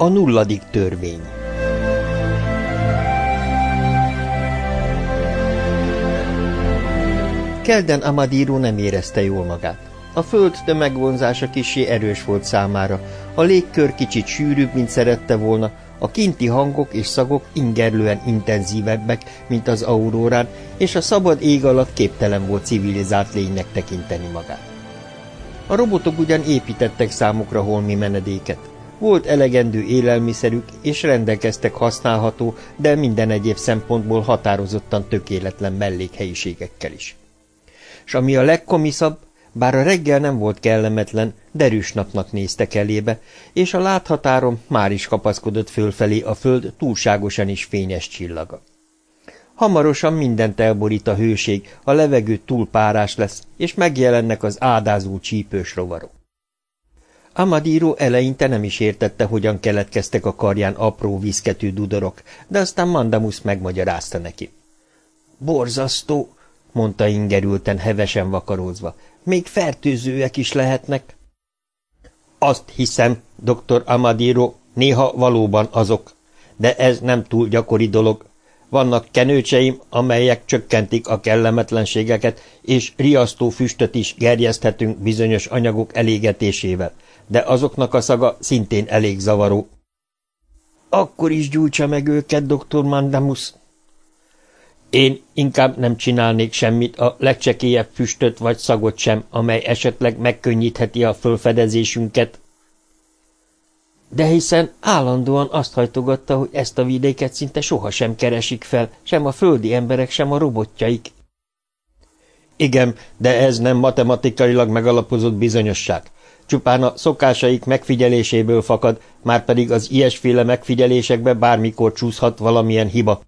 A nulladik törvény Kelden Amadíró nem érezte jól magát. A föld tömegvonzása kisé erős volt számára, a légkör kicsit sűrűbb, mint szerette volna, a kinti hangok és szagok ingerlően intenzívebbek, mint az aurórán, és a szabad ég alatt képtelen volt civilizált lénynek tekinteni magát. A robotok ugyan építettek számukra holmi menedéket. Volt elegendő élelmiszerük, és rendelkeztek használható, de minden egyéb szempontból határozottan tökéletlen mellékhelyiségekkel is. És ami a legkomiszabb, bár a reggel nem volt kellemetlen, derűs napnak néztek elébe, és a láthatáron már is kapaszkodott fölfelé a föld túlságosan is fényes csillaga. Hamarosan mindent elborít a hőség, a levegő túl párás lesz, és megjelennek az ádázó csípős rovarok. Amadiro eleinte nem is értette, hogyan keletkeztek a karján apró viszketű dudorok, de aztán Mandamus megmagyarázta neki. Borzasztó, mondta ingerülten, hevesen vakarózva. Még fertőzőek is lehetnek. Azt hiszem, dr. Amadiro, néha valóban azok, de ez nem túl gyakori dolog. Vannak kenőcseim, amelyek csökkentik a kellemetlenségeket, és riasztó füstöt is gerjeszthetünk bizonyos anyagok elégetésével, de azoknak a szaga szintén elég zavaró. Akkor is gyújtsa meg őket, dr. Mandamus, én inkább nem csinálnék semmit, a legcsekélyebb füstöt vagy szagot sem, amely esetleg megkönnyítheti a fölfedezésünket. De hiszen állandóan azt hajtogatta, hogy ezt a vidéket szinte sohasem keresik fel, sem a földi emberek, sem a robotjaik. Igen, de ez nem matematikailag megalapozott bizonyosság. Csupán a szokásaik megfigyeléséből fakad, már pedig az ilyesféle megfigyelésekbe bármikor csúszhat valamilyen hiba.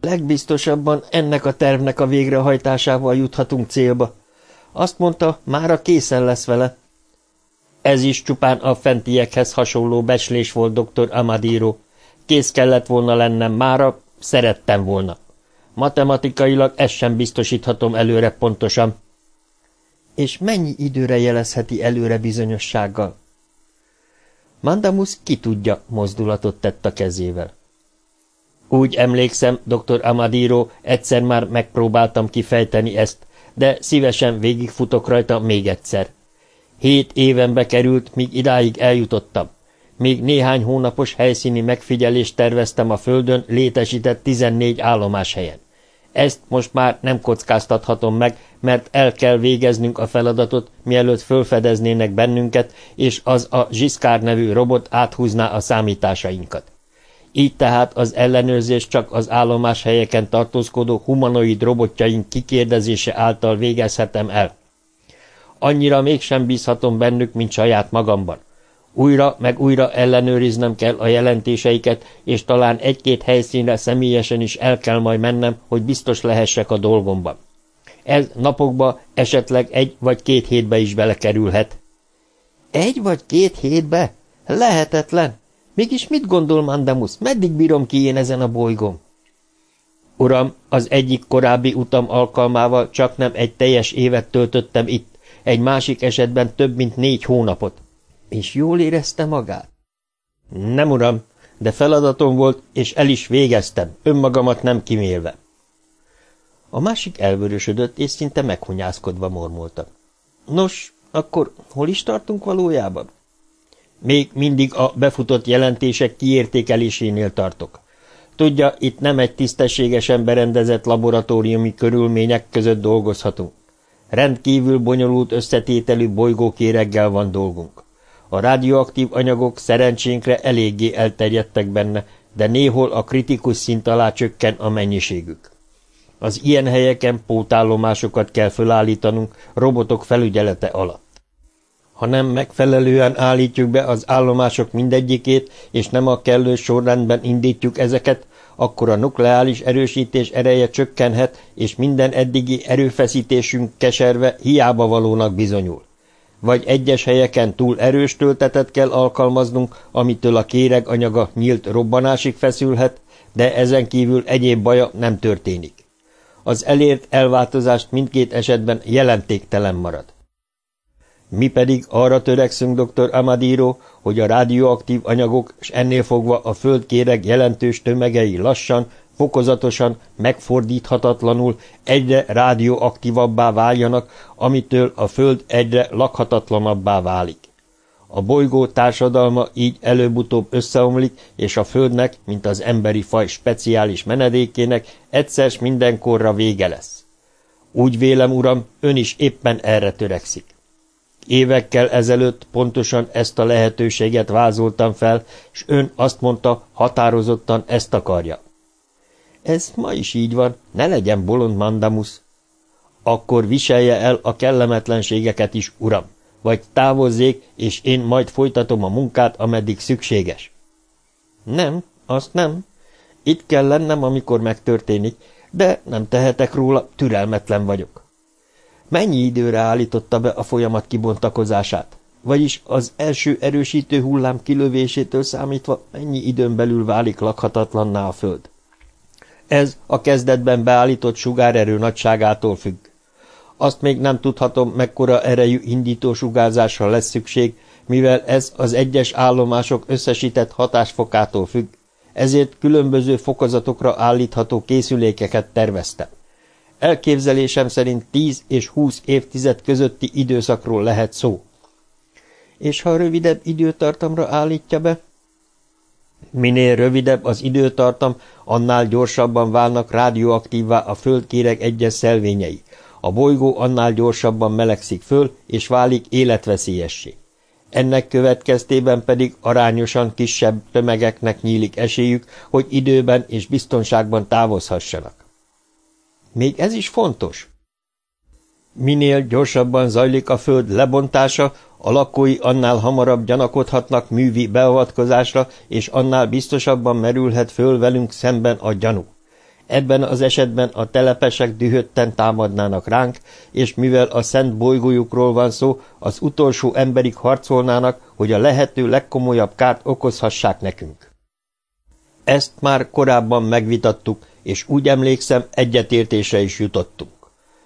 Legbiztosabban ennek a tervnek a végrehajtásával juthatunk célba. Azt mondta, mára készen lesz vele. Ez is csupán a fentiekhez hasonló becslés volt, dr. Amadiro. Kész kellett volna lennem mára, szerettem volna. Matematikailag ezt sem biztosíthatom előre pontosan. És mennyi időre jelezheti előre bizonyossággal? Mandamus ki tudja, mozdulatot tett a kezével. Úgy emlékszem, dr. Amadiro, egyszer már megpróbáltam kifejteni ezt, de szívesen végigfutok rajta még egyszer. Hét évenbe került, míg idáig eljutottam. Még néhány hónapos helyszíni megfigyelést terveztem a Földön létesített 14 állomás helyen. Ezt most már nem kockáztathatom meg, mert el kell végeznünk a feladatot, mielőtt fölfedeznének bennünket, és az a Zsiszkár nevű robot áthúzná a számításainkat. Így tehát az ellenőrzés csak az állomás helyeken tartózkodó humanoid robotjaink kikérdezése által végezhetem el. Annyira mégsem bízhatom bennük, mint saját magamban. Újra meg újra ellenőriznem kell a jelentéseiket, és talán egy-két helyszínre személyesen is el kell majd mennem, hogy biztos lehessek a dolgomban. Ez napokba, esetleg egy vagy két hétbe is belekerülhet. Egy vagy két hétbe? Lehetetlen! Mégis mit gondol Mandamus, meddig bírom ki én ezen a bolygón? Uram, az egyik korábbi utam alkalmával csak nem egy teljes évet töltöttem itt, egy másik esetben több mint négy hónapot. És jól érezte magát? Nem, uram, de feladatom volt, és el is végeztem, önmagamat nem kimélve. A másik elvörösödött, és szinte meghonyászkodva mormolta. Nos, akkor hol is tartunk valójában? Még mindig a befutott jelentések kiértékelésénél tartok. Tudja, itt nem egy tisztességesen berendezett laboratóriumi körülmények között dolgozhatunk. Rendkívül bonyolult összetételű bolygókéreggel van dolgunk. A radioaktív anyagok szerencsénkre eléggé elterjedtek benne, de néhol a kritikus szint alá csökken a mennyiségük. Az ilyen helyeken pótállomásokat kell fölállítanunk robotok felügyelete alatt. Ha nem megfelelően állítjuk be az állomások mindegyikét, és nem a kellő sorrendben indítjuk ezeket, akkor a nukleális erősítés ereje csökkenhet, és minden eddigi erőfeszítésünk keserve hiába valónak bizonyul. Vagy egyes helyeken túl erős töltetet kell alkalmaznunk, amitől a kéreg anyaga nyílt robbanásig feszülhet, de ezen kívül egyéb baja nem történik. Az elért elváltozást mindkét esetben jelentéktelen marad. Mi pedig arra törekszünk, dr. Amadiro, hogy a radioaktív anyagok, és ennél fogva a földkéreg jelentős tömegei lassan, fokozatosan, megfordíthatatlanul egyre rádióaktívabbá váljanak, amitől a Föld egyre lakhatatlanabbá válik. A bolygó társadalma így előbb-utóbb összeomlik, és a Földnek, mint az emberi faj speciális menedékének egyszer mindenkorra vége lesz. Úgy vélem, uram, ön is éppen erre törekszik. Évekkel ezelőtt pontosan ezt a lehetőséget vázoltam fel, és ön azt mondta, határozottan ezt akarja. Ez ma is így van, ne legyen bolond mandamus. Akkor viselje el a kellemetlenségeket is, uram, vagy távozzék, és én majd folytatom a munkát, ameddig szükséges. Nem, azt nem. Itt kell lennem, amikor megtörténik, de nem tehetek róla, türelmetlen vagyok. Mennyi időre állította be a folyamat kibontakozását? Vagyis az első erősítő hullám kilövésétől számítva mennyi időn belül válik lakhatatlanná a föld? Ez a kezdetben beállított sugárerő nagyságától függ. Azt még nem tudhatom, mekkora erejű indító sugárzásra lesz szükség, mivel ez az egyes állomások összesített hatásfokától függ, ezért különböző fokozatokra állítható készülékeket terveztem. Elképzelésem szerint 10 és 20 évtized közötti időszakról lehet szó. És ha rövidebb időtartamra állítja be? Minél rövidebb az időtartam, annál gyorsabban válnak rádióaktívvá a földkéreg egyes szelvényei. A bolygó annál gyorsabban melegszik föl, és válik életveszélyessé. Ennek következtében pedig arányosan kisebb tömegeknek nyílik esélyük, hogy időben és biztonságban távozhassanak. Még ez is fontos. Minél gyorsabban zajlik a föld lebontása, a lakói annál hamarabb gyanakodhatnak művi beavatkozásra, és annál biztosabban merülhet föl velünk szemben a gyanú. Ebben az esetben a telepesek dühötten támadnának ránk, és mivel a szent bolygójukról van szó, az utolsó emberig harcolnának, hogy a lehető legkomolyabb kárt okozhassák nekünk. Ezt már korábban megvitattuk, és úgy emlékszem, egyetértésre is jutottunk.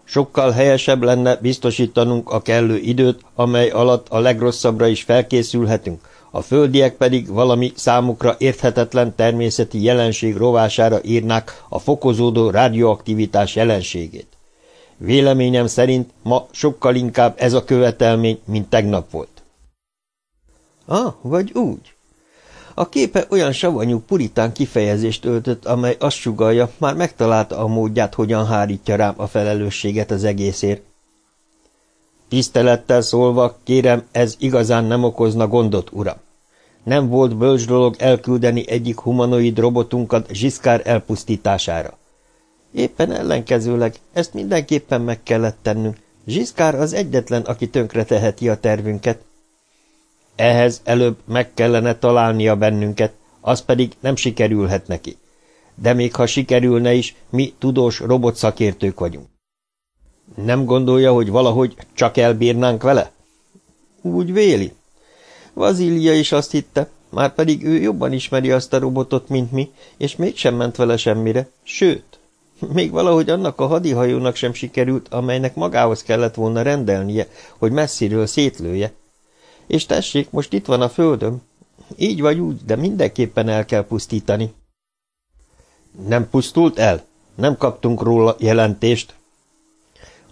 Sokkal helyesebb lenne biztosítanunk a kellő időt, amely alatt a legrosszabbra is felkészülhetünk, a földiek pedig valami számukra érthetetlen természeti jelenség rovására írnák a fokozódó radioaktivitás jelenségét. Véleményem szerint ma sokkal inkább ez a követelmény, mint tegnap volt. Ah, vagy úgy. A képe olyan savanyú puritán kifejezést öltött, amely azt sugalja, már megtalálta a módját, hogyan hárítja rám a felelősséget az egészért. Tisztelettel szólva, kérem, ez igazán nem okozna gondot, uram. Nem volt bölcs dolog elküldeni egyik humanoid robotunkat Zsiszkár elpusztítására. Éppen ellenkezőleg, ezt mindenképpen meg kellett tennünk. Zsiszkár az egyetlen, aki tönkre teheti a tervünket. Ehhez előbb meg kellene találnia bennünket, az pedig nem sikerülhet neki. De még ha sikerülne is, mi tudós robotszakértők vagyunk. Nem gondolja, hogy valahogy csak elbírnánk vele? Úgy véli. Vazília is azt hitte, már pedig ő jobban ismeri azt a robotot, mint mi, és mégsem ment vele semmire, sőt, még valahogy annak a hadihajónak sem sikerült, amelynek magához kellett volna rendelnie, hogy messziről szétlője. És tessék, most itt van a földön. Így vagy úgy, de mindenképpen el kell pusztítani. Nem pusztult el? Nem kaptunk róla jelentést?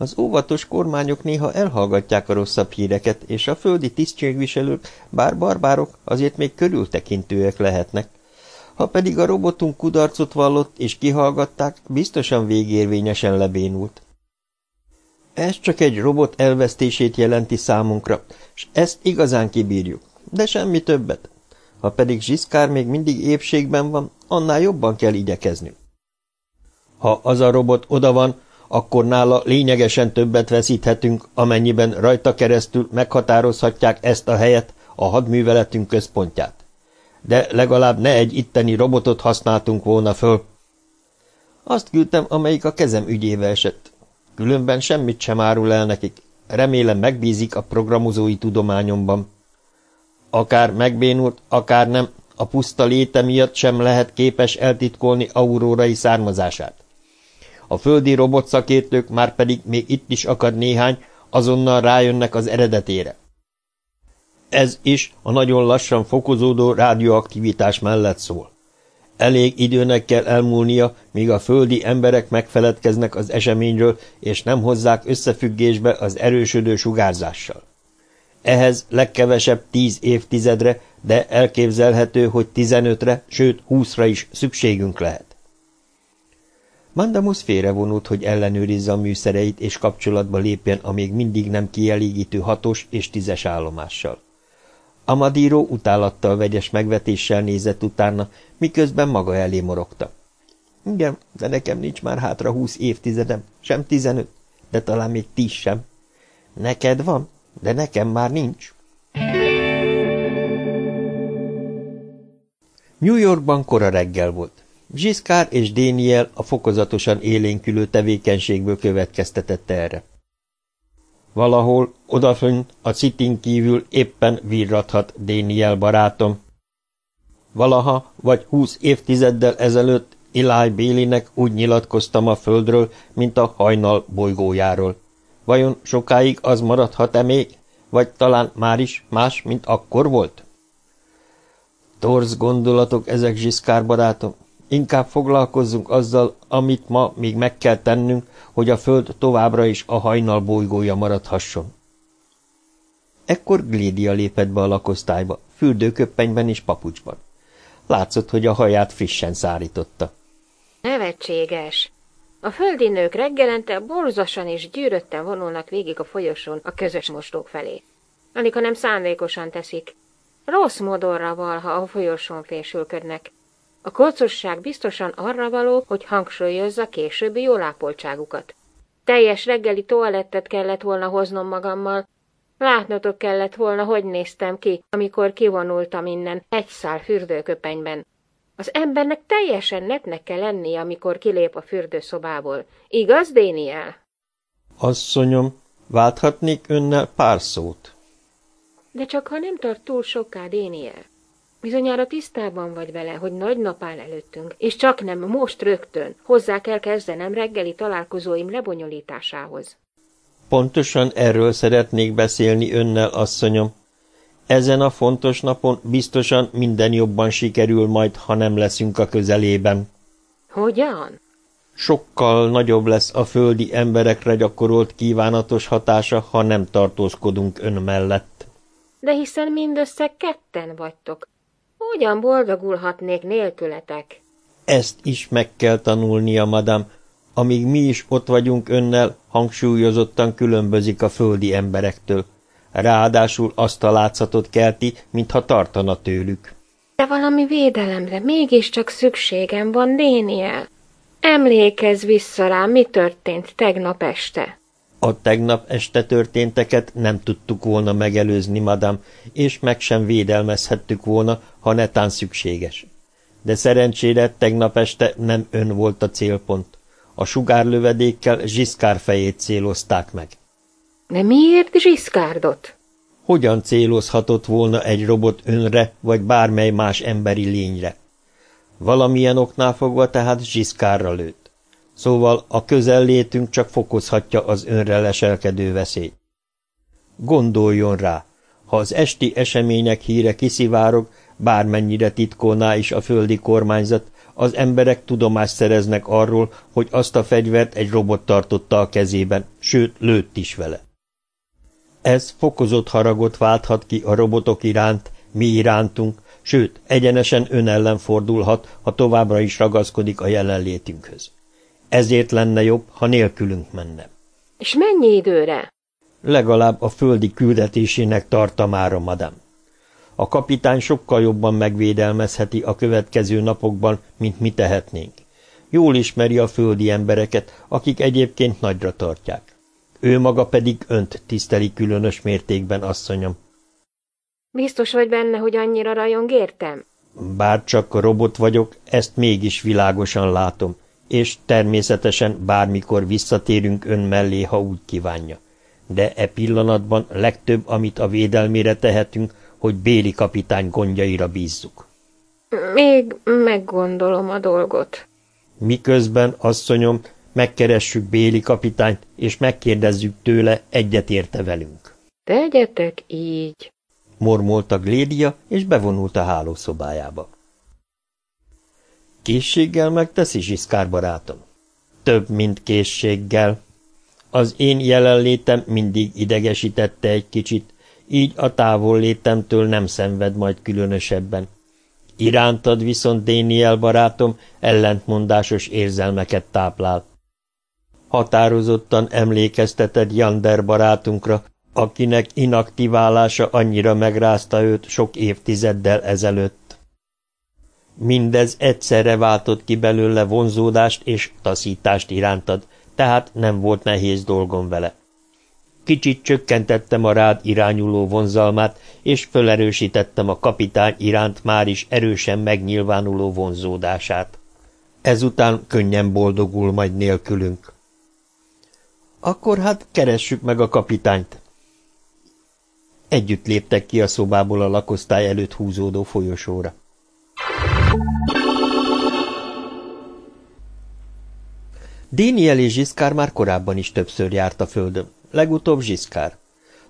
Az óvatos kormányok néha elhallgatják a rosszabb híreket, és a földi tisztségviselők, bár barbárok, azért még körültekintőek lehetnek. Ha pedig a robotunk kudarcot vallott és kihallgatták, biztosan végérvényesen lebénult. Ez csak egy robot elvesztését jelenti számunkra, és ezt igazán kibírjuk, de semmi többet. Ha pedig Zsiszkár még mindig épségben van, annál jobban kell igyekeznünk. Ha az a robot oda van, akkor nála lényegesen többet veszíthetünk, amennyiben rajta keresztül meghatározhatják ezt a helyet, a hadműveletünk központját. De legalább ne egy itteni robotot használtunk volna föl. Azt küldtem, amelyik a kezem ügyébe esett. Különben semmit sem árul el nekik. Remélem megbízik a programozói tudományomban. Akár megbénult, akár nem, a puszta léte miatt sem lehet képes eltitkolni aurórai származását. A földi robotszakértők már pedig még itt is akad néhány, azonnal rájönnek az eredetére. Ez is a nagyon lassan fokozódó rádióaktivitás mellett szól. Elég időnek kell elmúlnia, míg a földi emberek megfeledkeznek az eseményről, és nem hozzák összefüggésbe az erősödő sugárzással. Ehhez legkevesebb tíz évtizedre, de elképzelhető, hogy tizenötre, sőt húszra is szükségünk lehet. Mandamus félrevonult, hogy ellenőrizze a műszereit és kapcsolatba lépjen a még mindig nem kielégítő hatos és tízes állomással. Amadíró utálattal vegyes megvetéssel nézett utána, miközben maga elé morogta. Igen, de nekem nincs már hátra húsz évtizedem, sem tizenöt, de talán még tíz sem. Neked van, de nekem már nincs. New Yorkban kora reggel volt. Zsiszkár és Déniel a fokozatosan élénkülő tevékenységből következtetett erre. Valahol, odafönt, a citin kívül éppen virrathat Déniel barátom. Valaha, vagy húsz évtizeddel ezelőtt Eli Bélinek úgy nyilatkoztam a földről, mint a hajnal bolygójáról. Vajon sokáig az maradhat-e még, vagy talán már is más, mint akkor volt? Torz gondolatok ezek, Zsiszkár barátom. Inkább foglalkozzunk azzal, amit ma még meg kell tennünk, hogy a föld továbbra is a hajnal bolygója maradhasson. Ekkor Glédia lépett be a lakosztályba, fürdőköppenyben és papucsban. Látszott, hogy a haját frissen szárította. Nevetséges! A földi nők reggelente borzosan és gyűrötten vonulnak végig a folyosón a közös mostók felé. Alig, ha nem szándékosan teszik. Rossz modorra val, ha a folyosón fésülködnek. A kocosság biztosan arra való, hogy hangsúlyozza későbbi jólápoltságukat. Teljes reggeli toalettet kellett volna hoznom magammal, Látnotok kellett volna, hogy néztem ki, amikor kivonultam innen egy szál fürdőköpenyben. Az embernek teljesen netnek kell lennie, amikor kilép a fürdőszobából. Igaz, Déniel? Asszonyom, válthatnék önnel pár szót? De csak ha nem tart túl soká, Déniel. Bizonyára tisztában vagy vele, hogy nagy nap áll előttünk, és csak nem most rögtön hozzá kell kezdenem reggeli találkozóim lebonyolításához. Pontosan erről szeretnék beszélni önnel, asszonyom. Ezen a fontos napon biztosan minden jobban sikerül majd, ha nem leszünk a közelében. Hogyan? Sokkal nagyobb lesz a földi emberekre gyakorolt kívánatos hatása, ha nem tartózkodunk ön mellett. De hiszen mindössze ketten vagytok. Hogyan boldogulhatnék nélkületek? Ezt is meg kell tanulnia, madam. Amíg mi is ott vagyunk önnel, hangsúlyozottan különbözik a földi emberektől. Ráadásul azt a látszatot kelti, mintha tartana tőlük. De valami védelemre mégiscsak szükségem van, Déniel. Emlékezz vissza rá, mi történt tegnap este. A tegnap este történteket nem tudtuk volna megelőzni, madam, és meg sem védelmezhettük volna, ha netán szükséges. De szerencsére tegnap este nem ön volt a célpont. A sugárlövedékkel Zsiszkár fejét célozták meg. De miért Zsiszkárdot? Hogyan célozhatott volna egy robot önre, vagy bármely más emberi lényre? Valamilyen oknál fogva tehát Zsiszkárra lőtt. Szóval a közellétünk csak fokozhatja az önre leselkedő veszélyt. Gondoljon rá, ha az esti események híre kiszivárog, bármennyire titkolná is a földi kormányzat, az emberek tudomást szereznek arról, hogy azt a fegyvert egy robot tartotta a kezében, sőt, lőtt is vele. Ez fokozott haragot válthat ki a robotok iránt, mi irántunk, sőt, egyenesen ön ellen fordulhat, ha továbbra is ragaszkodik a jelenlétünkhöz. Ezért lenne jobb, ha nélkülünk menne. És mennyi időre? Legalább a földi küldetésének tartamára, madam. A kapitány sokkal jobban megvédelmezheti a következő napokban, mint mi tehetnénk. Jól ismeri a földi embereket, akik egyébként nagyra tartják. Ő maga pedig önt tiszteli különös mértékben, asszonyom. Biztos vagy benne, hogy annyira rajong értem? Bár csak robot vagyok, ezt mégis világosan látom, és természetesen bármikor visszatérünk ön mellé, ha úgy kívánja. De e pillanatban legtöbb, amit a védelmére tehetünk, hogy Béli kapitány gondjaira bízzuk. Még meggondolom a dolgot. Miközben, asszonyom, Megkeressük Béli kapitányt, és megkérdezzük tőle, egyet érte velünk. Tegyetek így, mormolta Glédia, és bevonult a hálószobájába. Készséggel megteszi, Zsiszkár barátom? Több, mint készséggel. Az én jelenlétem mindig idegesítette egy kicsit, így a távol létemtől nem szenved majd különösebben. Irántad viszont Déniel barátom ellentmondásos érzelmeket táplál. Határozottan emlékezteted Jander barátunkra, akinek inaktiválása annyira megrázta őt sok évtizeddel ezelőtt. Mindez egyszerre váltott ki belőle vonzódást és taszítást irántad, tehát nem volt nehéz dolgom vele. Kicsit csökkentettem a rád irányuló vonzalmát, és fölerősítettem a kapitány iránt már is erősen megnyilvánuló vonzódását. Ezután könnyen boldogul majd nélkülünk. Akkor hát keressük meg a kapitányt. Együtt léptek ki a szobából a lakosztály előtt húzódó folyosóra. Déniel és Zsiszkár már korábban is többször járt a földön, legutóbb Zsiszkár.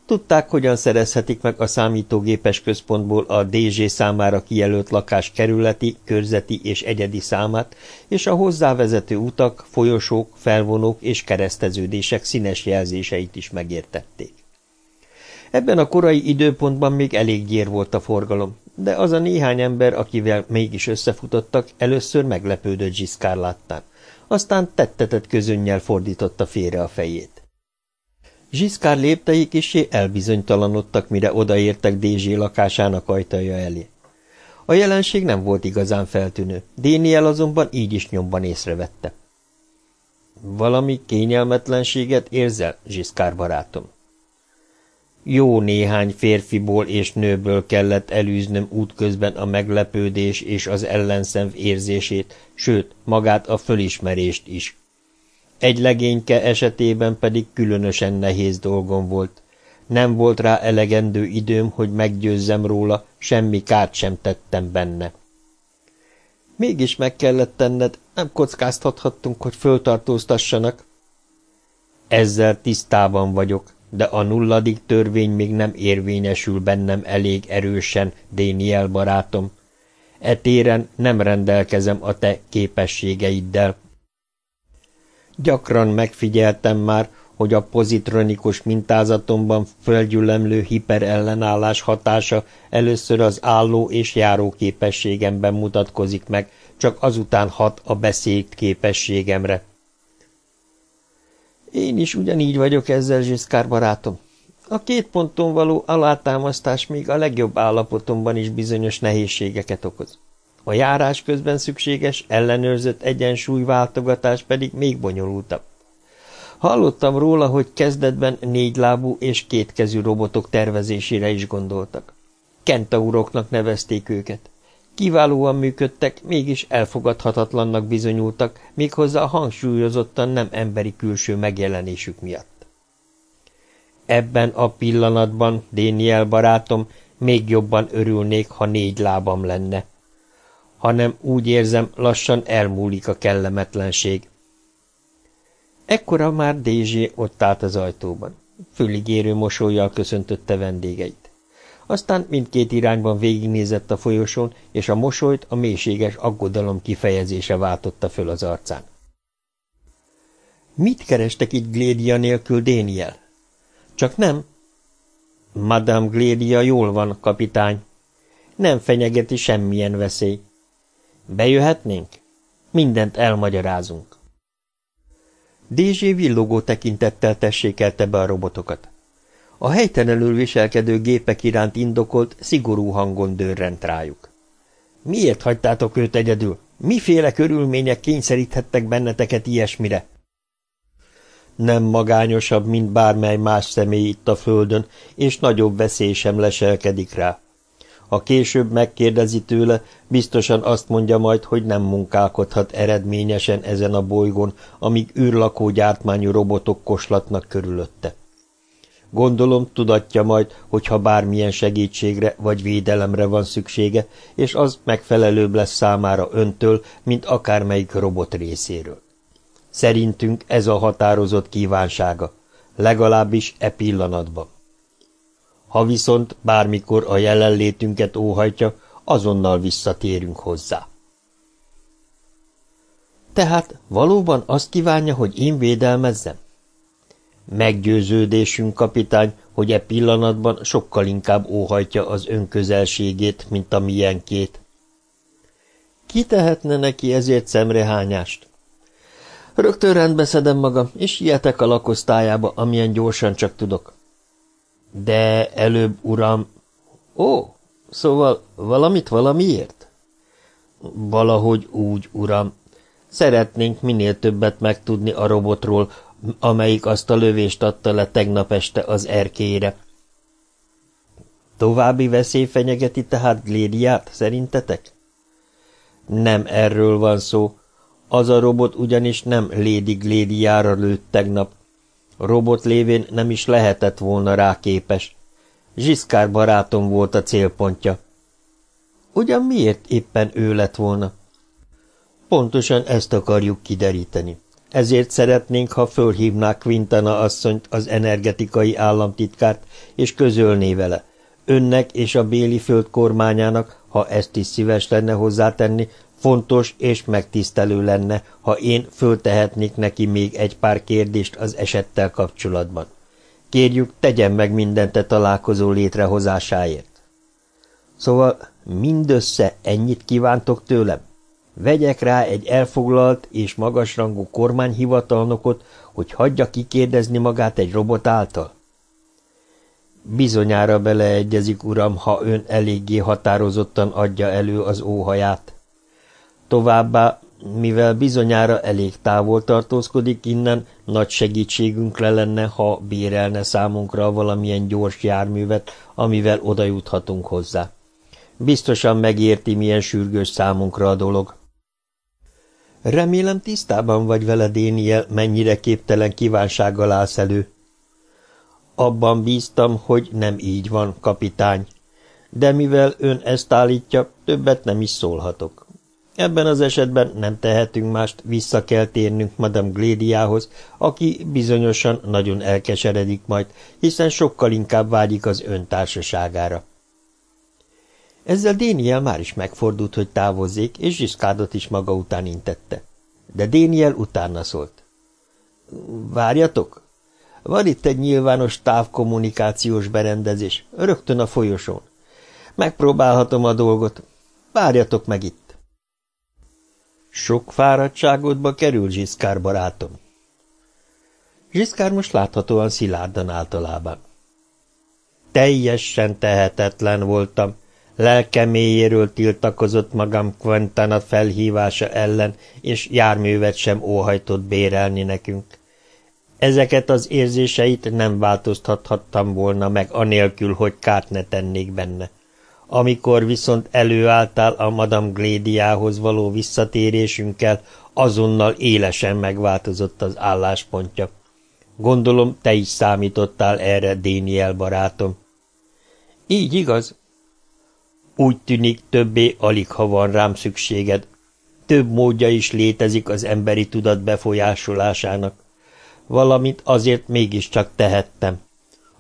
Tudták, hogyan szerezhetik meg a számítógépes központból a DZ számára kijelölt lakás kerületi, körzeti és egyedi számát, és a hozzávezető utak, folyosók, felvonók és kereszteződések színes jelzéseit is megértették. Ebben a korai időpontban még elég gyér volt a forgalom, de az a néhány ember, akivel mégis összefutottak, először meglepődött Zsiszkár láttán. Aztán tettetett közönnyel fordította félre a fejét. Zsiszkár léptei kisé elbizonytalanodtak, mire odaértek Dézsé lakásának ajtaja elé. A jelenség nem volt igazán feltűnő, Déniel azonban így is nyomban észrevette. Valami kényelmetlenséget érzel, Zsiszkár barátom? Jó néhány férfiból és nőből kellett elűznöm útközben a meglepődés és az ellenszenv érzését, sőt, magát a fölismerést is. Egy legényke esetében pedig különösen nehéz dolgom volt. Nem volt rá elegendő időm, hogy meggyőzzem róla, semmi kárt sem tettem benne. Mégis meg kellett tenned, nem kockáztathattunk, hogy föltartóztassanak. Ezzel tisztában vagyok, de a nulladik törvény még nem érvényesül bennem elég erősen, Déniel barátom. E téren nem rendelkezem a te képességeiddel. Gyakran megfigyeltem már, hogy a pozitronikus mintázatomban földgyülemlő hiperellenállás hatása először az álló és járó képességemben mutatkozik meg, csak azután hat a beszélt képességemre. Én is ugyanígy vagyok ezzel, Zsiszkár barátom. A két ponton való alátámasztás még a legjobb állapotomban is bizonyos nehézségeket okoz. A járás közben szükséges, ellenőrzött egyensúlyváltogatás pedig még bonyolultabb. Hallottam róla, hogy kezdetben négylábú és kétkezű robotok tervezésére is gondoltak. Kentauroknak nevezték őket. Kiválóan működtek, mégis elfogadhatatlannak bizonyultak, méghozzá hangsúlyozottan nem emberi külső megjelenésük miatt. Ebben a pillanatban, Déniel barátom, még jobban örülnék, ha négy lábam lenne. Hanem úgy érzem, lassan elmúlik a kellemetlenség. Ekkora már Dézsé ott állt az ajtóban. Füligérő mosolyjal köszöntötte vendégeit. Aztán mindkét irányban végignézett a folyosón, és a mosolyt a mélységes aggodalom kifejezése váltotta föl az arcán. Mit kerestek itt Glédia nélkül, Déniel? Csak nem? Madame Glédia jól van, kapitány. Nem fenyegeti semmilyen veszély. Bejöhetnénk? Mindent elmagyarázunk. Dézsé villogó tekintettel tessékelte be a robotokat. A helytelenül viselkedő gépek iránt indokolt, szigorú hangon dörrent rájuk. Miért hagytátok őt egyedül? Miféle körülmények kényszeríthettek benneteket ilyesmire? Nem magányosabb, mint bármely más személy itt a földön, és nagyobb veszély sem leselkedik rá. Ha később megkérdezi tőle, biztosan azt mondja majd, hogy nem munkálkodhat eredményesen ezen a bolygón, amíg űrlakó gyártmányú robotok koslatnak körülötte. Gondolom tudatja majd, hogyha bármilyen segítségre vagy védelemre van szüksége, és az megfelelőbb lesz számára öntől, mint akármelyik robot részéről. Szerintünk ez a határozott kívánsága, legalábbis e pillanatban. Ha viszont bármikor a jelenlétünket óhajtja, azonnal visszatérünk hozzá. Tehát valóban azt kívánja, hogy én védelmezzem? Meggyőződésünk, kapitány, hogy e pillanatban sokkal inkább óhajtja az önközelségét, mint a milyenkét. Ki tehetne neki ezért szemrehányást? Rögtön rendbe szedem magam, és ilyetek a lakosztályába, amilyen gyorsan csak tudok. De előbb, uram... Ó, szóval valamit valamiért? Valahogy úgy, uram. Szeretnénk minél többet megtudni a robotról, amelyik azt a lövést adta le tegnap este az erkélyre. További veszély fenyegeti tehát Glédiát, szerintetek? Nem erről van szó. Az a robot ugyanis nem Lady Glédiára lőtt tegnap. Robot lévén nem is lehetett volna rá képes. Zsiszkár barátom volt a célpontja. Ugyan miért éppen ő lett volna? Pontosan ezt akarjuk kideríteni. Ezért szeretnénk, ha fölhívnák Quintana asszonyt, az energetikai államtitkárt, és közölné vele. Önnek és a Béli föld kormányának, ha ezt is szíves lenne hozzátenni, fontos és megtisztelő lenne, ha én föltehetnék neki még egy pár kérdést az esettel kapcsolatban. Kérjük, tegyen meg mindent a találkozó létrehozásáért. Szóval mindössze ennyit kívántok tőlem? Vegyek rá egy elfoglalt és magasrangú kormányhivatalnokot, hogy hagyja kikérdezni magát egy robot által? Bizonyára beleegyezik, uram, ha ön eléggé határozottan adja elő az óhaját. Továbbá, mivel bizonyára elég távol tartózkodik innen, nagy segítségünkre lenne, ha bérelne számunkra valamilyen gyors járművet, amivel oda juthatunk hozzá. Biztosan megérti, milyen sürgős számunkra a dolog. Remélem tisztában vagy vele, Déniel, mennyire képtelen kívánsággal állsz elő. Abban bíztam, hogy nem így van, kapitány, de mivel ön ezt állítja, többet nem is szólhatok. Ebben az esetben nem tehetünk mást, vissza kell térnünk Madame Glédiához, aki bizonyosan nagyon elkeseredik majd, hiszen sokkal inkább vágyik az ön társaságára. Ezzel Déniel már is megfordult, hogy távozzék, és Zsiszkádot is maga után intette. De Déniel utána szólt. Várjatok! Van itt egy nyilvános távkommunikációs berendezés, rögtön a folyosón. Megpróbálhatom a dolgot. Várjatok meg itt! Sok fáradtságodba kerül, Zsiszkár barátom. Zsiszkár most láthatóan szilárdan általában. Teljesen tehetetlen voltam, Lelkeméjéről tiltakozott magam Quentana felhívása ellen, és járművet sem óhajtott bérelni nekünk. Ezeket az érzéseit nem változtathattam volna meg anélkül, hogy kárt ne tennék benne. Amikor viszont előálltál a Madame Glédiához való visszatérésünkkel, azonnal élesen megváltozott az álláspontja. Gondolom, te is számítottál erre, Déniel barátom. Így igaz, úgy tűnik, többé alig ha van rám szükséged. Több módja is létezik az emberi tudat befolyásolásának. Valamit azért mégiscsak tehettem.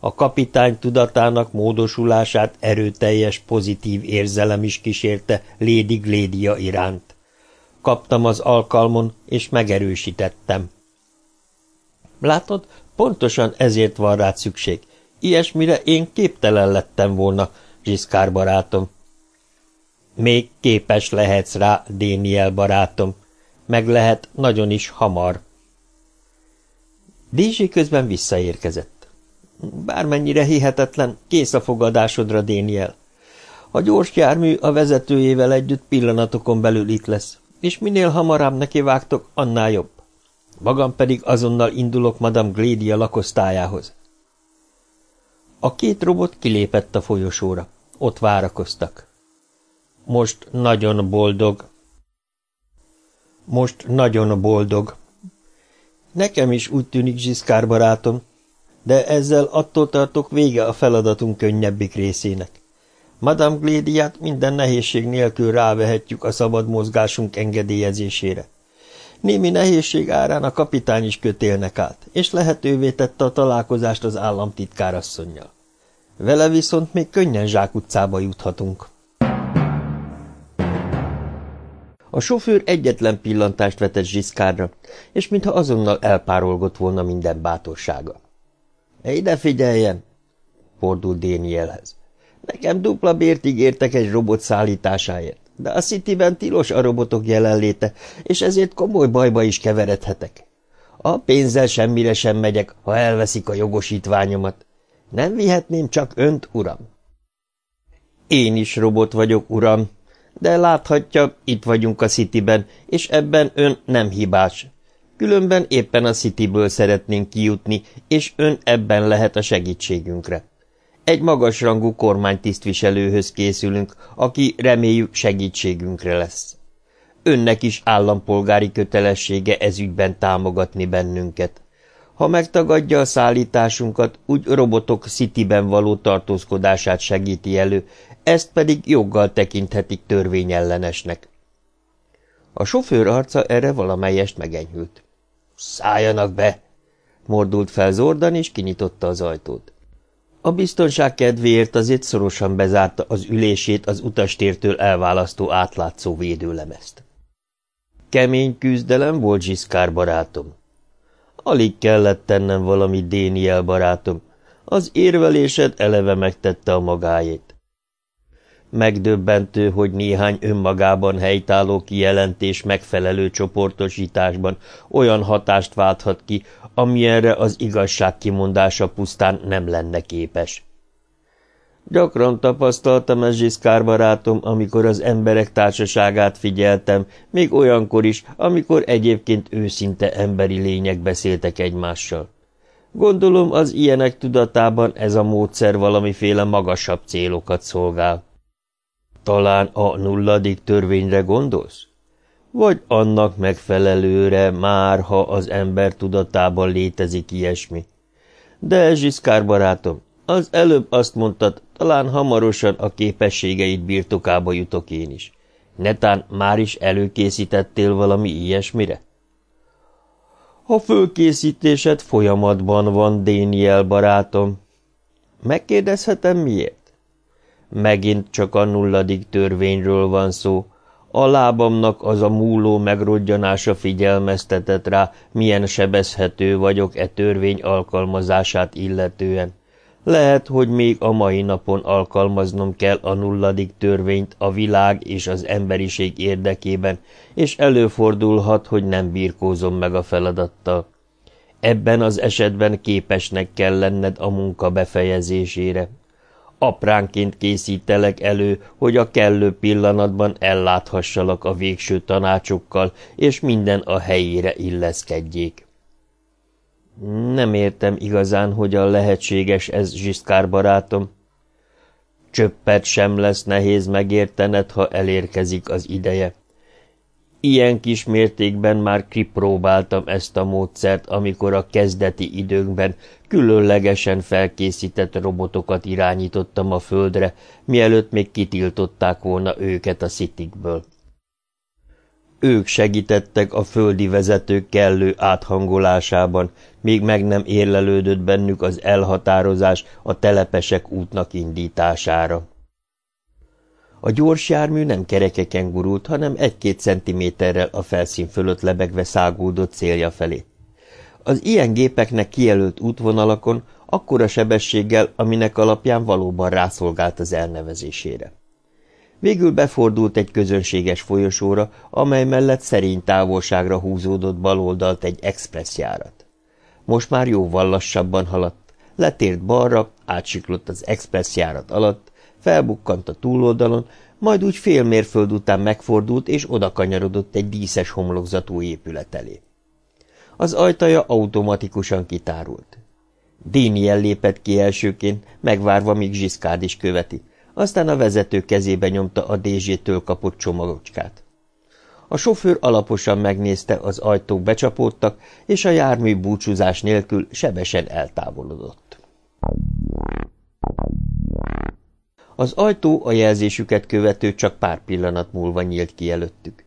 A kapitány tudatának módosulását erőteljes pozitív érzelem is kísérte Lady Glédia iránt. Kaptam az alkalmon, és megerősítettem. Látod, pontosan ezért van rád szükség. Ilyesmire én képtelen lettem volna, Zsiszkár barátom. Még képes lehetsz rá, Déniel barátom. Meg lehet nagyon is hamar. Dézsi közben visszaérkezett. Bármennyire hihetetlen, kész a fogadásodra, Déniel. A gyors jármű a vezetőjével együtt pillanatokon belül itt lesz, és minél hamarabb nekivágtok, annál jobb. Magam pedig azonnal indulok Madame Glédia lakosztályához. A két robot kilépett a folyosóra. Ott várakoztak. Most nagyon boldog. Most nagyon boldog. Nekem is úgy tűnik, Zsiszkár barátom, de ezzel attól tartok vége a feladatunk könnyebbik részének. Madame Glédiát minden nehézség nélkül rávehetjük a szabad mozgásunk engedélyezésére. Némi nehézség árán a kapitány is kötélnek át, és lehetővé tette a találkozást az államtitkárasszonynal. Vele viszont még könnyen zsákutcába juthatunk. A sofőr egyetlen pillantást vetett Zsiszkárra, és mintha azonnal elpárolgott volna minden bátorsága. – Ide figyeljen! – fordult Dénielhez. – Nekem dupla bért ígértek egy robot szállításáért, de a Cityben tilos a robotok jelenléte, és ezért komoly bajba is keveredhetek. A pénzzel semmire sem megyek, ha elveszik a jogosítványomat. Nem vihetném csak önt, uram? Én is robot vagyok, uram, de láthatja, itt vagyunk a Cityben, és ebben ön nem hibás. Különben éppen a Cityből szeretnénk kijutni, és ön ebben lehet a segítségünkre. Egy magasrangú kormánytisztviselőhöz készülünk, aki reméljük segítségünkre lesz. Önnek is állampolgári kötelessége ezügyben támogatni bennünket. Ha megtagadja a szállításunkat, úgy robotok Cityben való tartózkodását segíti elő, ezt pedig joggal tekinthetik törvényellenesnek. A sofőr arca erre valamelyest megenyhült. – Szálljanak be! – mordult fel Zordan, és kinyitotta az ajtót. A biztonság kedvéért azért szorosan bezárta az ülését az utastértől elválasztó átlátszó védőlemezt. Kemény küzdelem volt Zsiszkár barátom. Alig kellett tennem valamit Déniel barátom. Az érvelésed eleve megtette a magáét. Megdöbbentő, hogy néhány önmagában helytálló kijelentés megfelelő csoportosításban olyan hatást válthat ki, amilyenre az igazság kimondása pusztán nem lenne képes. Gyakran tapasztaltam ez Zsiszkár barátom, amikor az emberek társaságát figyeltem, még olyankor is, amikor egyébként őszinte emberi lények beszéltek egymással. Gondolom az ilyenek tudatában ez a módszer valamiféle magasabb célokat szolgál. Talán a nulladik törvényre gondolsz? Vagy annak megfelelőre már, ha az ember tudatában létezik ilyesmi? De, Zsiszkár barátom, az előbb azt mondtad, talán hamarosan a képességeid birtokába jutok én is. Netán már is előkészítettél valami ilyesmire? A fölkészítésed folyamatban van, Déniel barátom. Megkérdezhetem miért? Megint csak a nulladik törvényről van szó. A lábamnak az a múló megrodjanása figyelmeztetett rá, milyen sebezhető vagyok e törvény alkalmazását illetően. Lehet, hogy még a mai napon alkalmaznom kell a nulladik törvényt a világ és az emberiség érdekében, és előfordulhat, hogy nem birkózom meg a feladattal. Ebben az esetben képesnek kell lenned a munka befejezésére. Apránként készítelek elő, hogy a kellő pillanatban elláthassalak a végső tanácsokkal, és minden a helyére illeszkedjék. Nem értem igazán, hogyan lehetséges ez, Zsiszkár barátom. Csöppet sem lesz nehéz megértened, ha elérkezik az ideje. Ilyen kis mértékben már kipróbáltam ezt a módszert, amikor a kezdeti időkben különlegesen felkészített robotokat irányítottam a földre, mielőtt még kitiltották volna őket a szitikből. Ők segítettek a földi vezetők kellő áthangolásában, még meg nem érlelődött bennük az elhatározás a telepesek útnak indítására. A gyors jármű nem kerekeken gurult, hanem egy-két centiméterrel a felszín fölött lebegve szágódott célja felé. Az ilyen gépeknek kijelölt útvonalakon akkora sebességgel, aminek alapján valóban rászolgált az elnevezésére. Végül befordult egy közönséges folyosóra, amely mellett szerény távolságra húzódott baloldalt egy expresszjárat. Most már jóval lassabban haladt, letért balra, átsiklott az expresszjárat alatt, felbukkant a túloldalon, majd úgy fél mérföld után megfordult, és odakanyarodott egy díszes homlokzatú épület elé. Az ajtaja automatikusan kitárult. Déni lépett ki elsőként, megvárva, míg Zsiszkád is követi, aztán a vezető kezébe nyomta a Dézsétől kapott csomagocskát. A sofőr alaposan megnézte, az ajtók becsapódtak, és a jármű búcsúzás nélkül sebesen eltávolodott. Az ajtó a jelzésüket követő csak pár pillanat múlva nyílt ki előttük.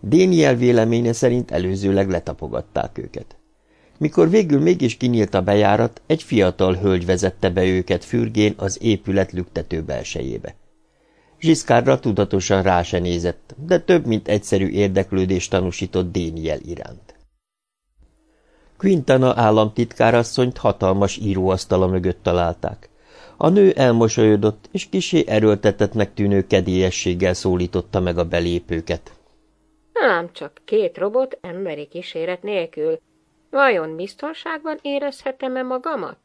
Déniel véleménye szerint előzőleg letapogatták őket. Mikor végül mégis kinyílt a bejárat, egy fiatal hölgy vezette be őket fürgén az épület lüktető belsejébe. Zsiszkárra tudatosan rá se nézett, de több mint egyszerű érdeklődést tanúsított Déniel iránt. Quintana államtitkárasszonyt hatalmas íróasztala mögött találták. A nő elmosolyodott, és kisé erőltetetnek tűnő kedélyességgel szólította meg a belépőket. Nem csak két robot emberi kíséret nélkül. Vajon biztonságban érezhetem-e magamat?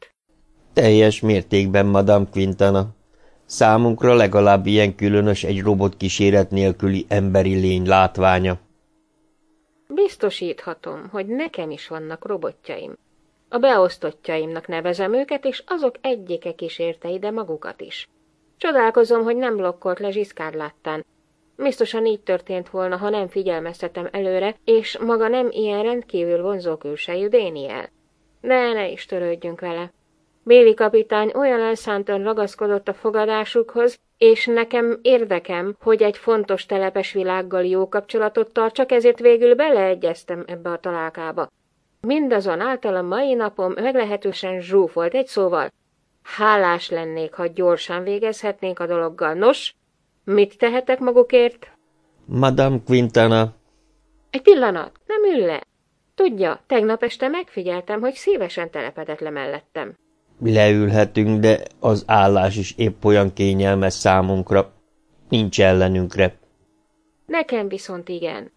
Teljes mértékben, Madame Quintana. Számunkra legalább ilyen különös egy robot kíséret nélküli emberi lény látványa. Biztosíthatom, hogy nekem is vannak robotjaim. A beosztottjaimnak nevezem őket, és azok egyike kísérte ide magukat is. Csodálkozom, hogy nem blokkolt le Zsiszkár láttán. Biztosan így történt volna, ha nem figyelmeztetem előre, és maga nem ilyen rendkívül vonzó külsejű Déniel. De ne is törődjünk vele. Béli kapitány olyan elszántan ragaszkodott a fogadásukhoz, és nekem érdekem, hogy egy fontos telepes világgal jó kapcsolatot tartsak, ezért végül beleegyeztem ebbe a találkába. Mindazon által a mai napom meglehetősen zsúfolt, egy szóval. Hálás lennék, ha gyorsan végezhetnénk a dologgal. Nos, mit tehetek magukért? Madame Quintana. Egy pillanat, nem ül le. Tudja, tegnap este megfigyeltem, hogy szívesen telepedett le mellettem. Leülhetünk, de az állás is épp olyan kényelmes számunkra. Nincs ellenünkre. Nekem viszont igen.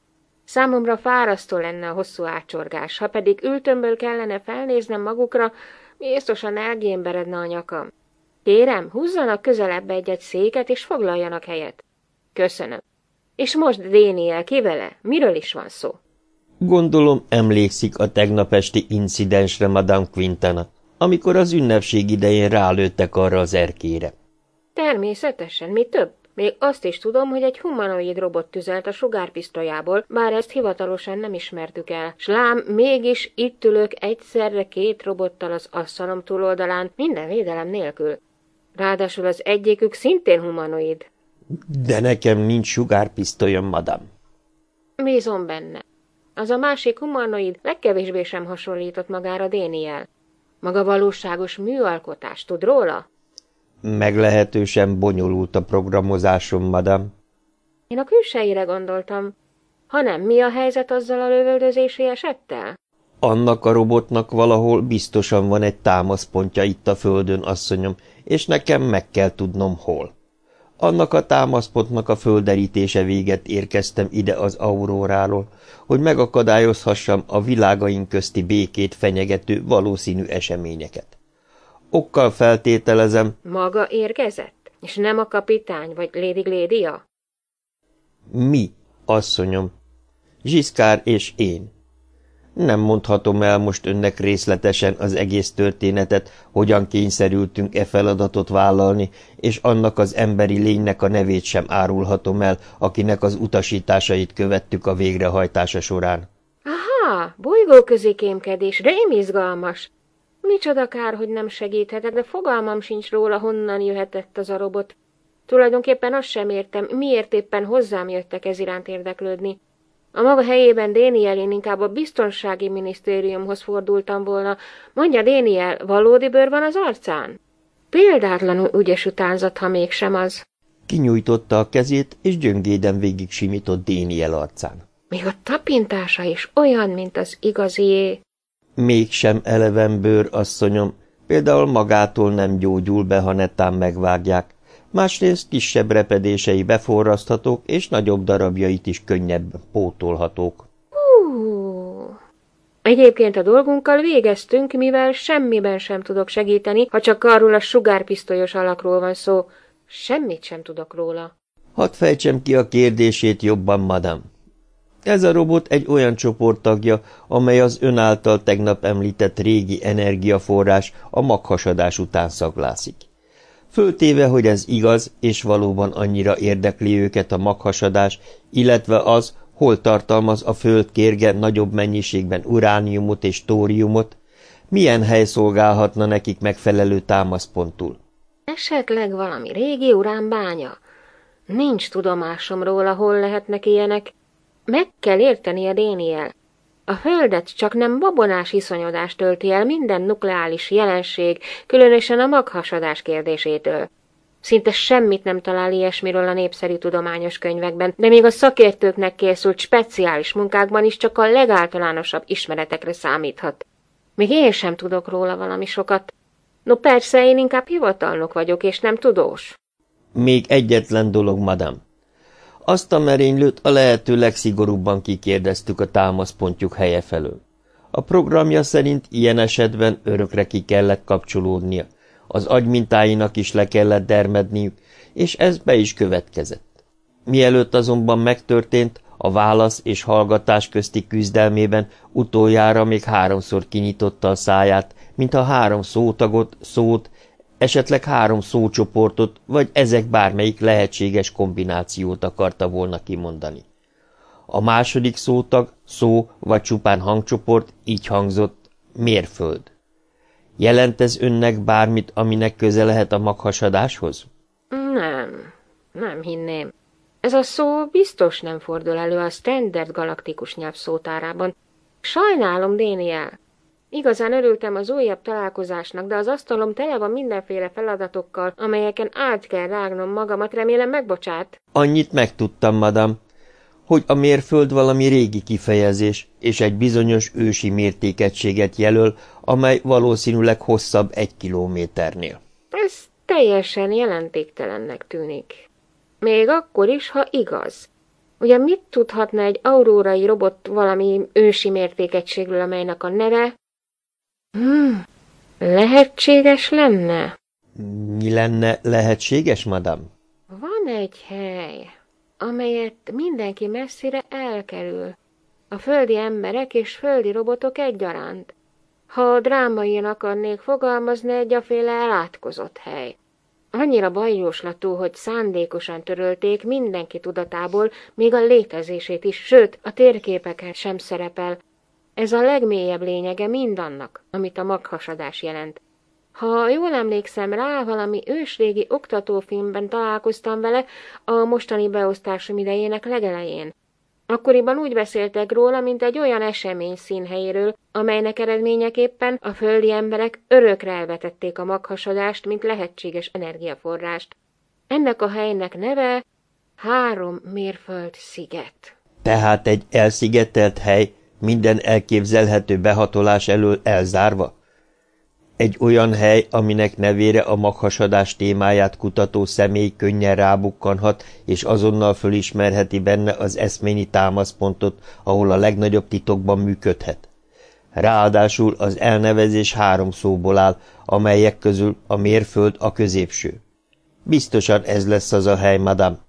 Számomra fárasztó lenne a hosszú ácsorgás, ha pedig ültömből kellene felnéznem magukra, biztosan elgémberedne a nyakam. Kérem, húzzanak közelebb egy-egy széket, és foglaljanak helyet. Köszönöm. És most Déniel, ki vele? Miről is van szó? Gondolom emlékszik a tegnap esti incidensre, Madame Quintana, amikor az ünnepség idején rálőttek arra az erkére. Természetesen, mi több. Még azt is tudom, hogy egy humanoid robot tüzelt a sugárpisztolyából, bár ezt hivatalosan nem ismertük el. S lám, mégis itt ülök egyszerre két robottal az asztalom túloldalán, minden védelem nélkül. Ráadásul az egyikük szintén humanoid. De nekem nincs sugárpisztolyom, madam. Bízom benne. Az a másik humanoid legkevésbé sem hasonlított magára Déniel. Maga valóságos műalkotás, tud róla? Meglehetősen bonyolult a programozásom, madam. Én a külsejére gondoltam. Ha nem, mi a helyzet azzal a lövöldözési esettel? Annak a robotnak valahol biztosan van egy támaszpontja itt a földön, asszonyom, és nekem meg kell tudnom hol. Annak a támaszpontnak a földerítése véget érkeztem ide az auróráról, hogy megakadályozhassam a világaink közti békét fenyegető valószínű eseményeket. Okkal feltételezem... Maga érkezett? És nem a kapitány, vagy Lady Glédia? Mi, asszonyom. Zsiszkár és én. Nem mondhatom el most önnek részletesen az egész történetet, hogyan kényszerültünk e feladatot vállalni, és annak az emberi lénynek a nevét sem árulhatom el, akinek az utasításait követtük a végrehajtása során. Aha, bolygóközi kémkedés, rém izgalmas. Micsoda kár, hogy nem segíthetek, de fogalmam sincs róla, honnan jöhetett az a robot. Tulajdonképpen azt sem értem, miért éppen hozzám jöttek ez iránt érdeklődni. A maga helyében Déniel én inkább a biztonsági minisztériumhoz fordultam volna. Mondja, Déniel, valódi bőr van az arcán? Példátlanul ügyes utánzat, ha mégsem az. Kinyújtotta a kezét, és gyöngéden végig simított Déniel arcán. Még a tapintása is olyan, mint az igazié. Mégsem eleven bőr, asszonyom. Például magától nem gyógyul be, ha netán megvágják. Másrészt kisebb repedései beforraszthatók, és nagyobb darabjait is könnyebb pótolhatók. Hú. Egyébként a dolgunkkal végeztünk, mivel semmiben sem tudok segíteni, ha csak arról a sugárpisztolyos alakról van szó. Semmit sem tudok róla. Hadd fejtsem ki a kérdését jobban, madam. Ez a robot egy olyan csoporttagja, amely az ön által tegnap említett régi energiaforrás a maghasadás után szaglászik. Föltéve, hogy ez igaz, és valóban annyira érdekli őket a maghasadás, illetve az, hol tartalmaz a föld kérge nagyobb mennyiségben urániumot és tóriumot, milyen hely szolgálhatna nekik megfelelő támaszpontul? Esetleg valami régi uránbánya? Nincs tudomásom róla, hol lehetnek ilyenek. Meg kell érteni a Déniel. A Földet csak nem babonás iszonyodás tölti el minden nukleális jelenség, különösen a maghasadás kérdésétől. Szinte semmit nem talál ilyesmiről a népszerű tudományos könyvekben, de még a szakértőknek készült speciális munkákban is csak a legáltalánosabb ismeretekre számíthat. Még én sem tudok róla valami sokat. No persze, én inkább hivatalnok vagyok, és nem tudós. Még egyetlen dolog, madam. Azt a merénylőt a lehető legszigorúbban kikérdeztük a támaszpontjuk helye felől. A programja szerint ilyen esetben örökre ki kellett kapcsolódnia, az agymintáinak is le kellett dermedniük, és ez be is következett. Mielőtt azonban megtörtént, a válasz és hallgatás közti küzdelmében utoljára még háromszor kinyitotta a száját, mintha három szótagot, szót, esetleg három szócsoportot, vagy ezek bármelyik lehetséges kombinációt akarta volna kimondani. A második szótag, szó vagy csupán hangcsoport így hangzott, mérföld. Jelent ez önnek bármit, aminek köze lehet a maghasadáshoz? Nem, nem hinném. Ez a szó biztos nem fordul elő a standard galaktikus nyelv szótárában. Sajnálom, Déniel. Igazán örültem az újabb találkozásnak, de az asztalom tele van mindenféle feladatokkal, amelyeken át kell rágnom magamat, remélem megbocsát. Annyit megtudtam, madam, hogy a mérföld valami régi kifejezés, és egy bizonyos ősi mértékegységet jelöl, amely valószínűleg hosszabb egy kilométernél. Ez teljesen jelentéktelennek tűnik. Még akkor is, ha igaz. Ugye mit tudhatna egy aurórai robot valami ősi mértékegységről, amelynek a neve Hmm, lehetséges lenne? Mi lenne lehetséges, madam? Van egy hely, amelyet mindenki messzire elkerül. A földi emberek és földi robotok egyaránt. Ha drámaian akarnék fogalmazni, egy aféle elátkozott hely. Annyira bajjóslatú, hogy szándékosan törölték mindenki tudatából, még a létezését is, sőt, a térképeken sem szerepel, ez a legmélyebb lényege mindannak, amit a maghasadás jelent. Ha jól emlékszem rá, valami ősrégi oktatófilmben találkoztam vele a mostani beosztásom idejének legelején. Akkoriban úgy beszéltek róla, mint egy olyan esemény színhelyéről, amelynek eredményeképpen a földi emberek örökre elvetették a maghasadást, mint lehetséges energiaforrást. Ennek a helynek neve Három mérföld sziget. Tehát egy elszigetelt hely, minden elképzelhető behatolás elől elzárva? Egy olyan hely, aminek nevére a maghasadás témáját kutató személy könnyen rábukkanhat, és azonnal fölismerheti benne az eszményi támaszpontot, ahol a legnagyobb titokban működhet. Ráadásul az elnevezés három szóból áll, amelyek közül a mérföld a középső. Biztosan ez lesz az a hely, madám.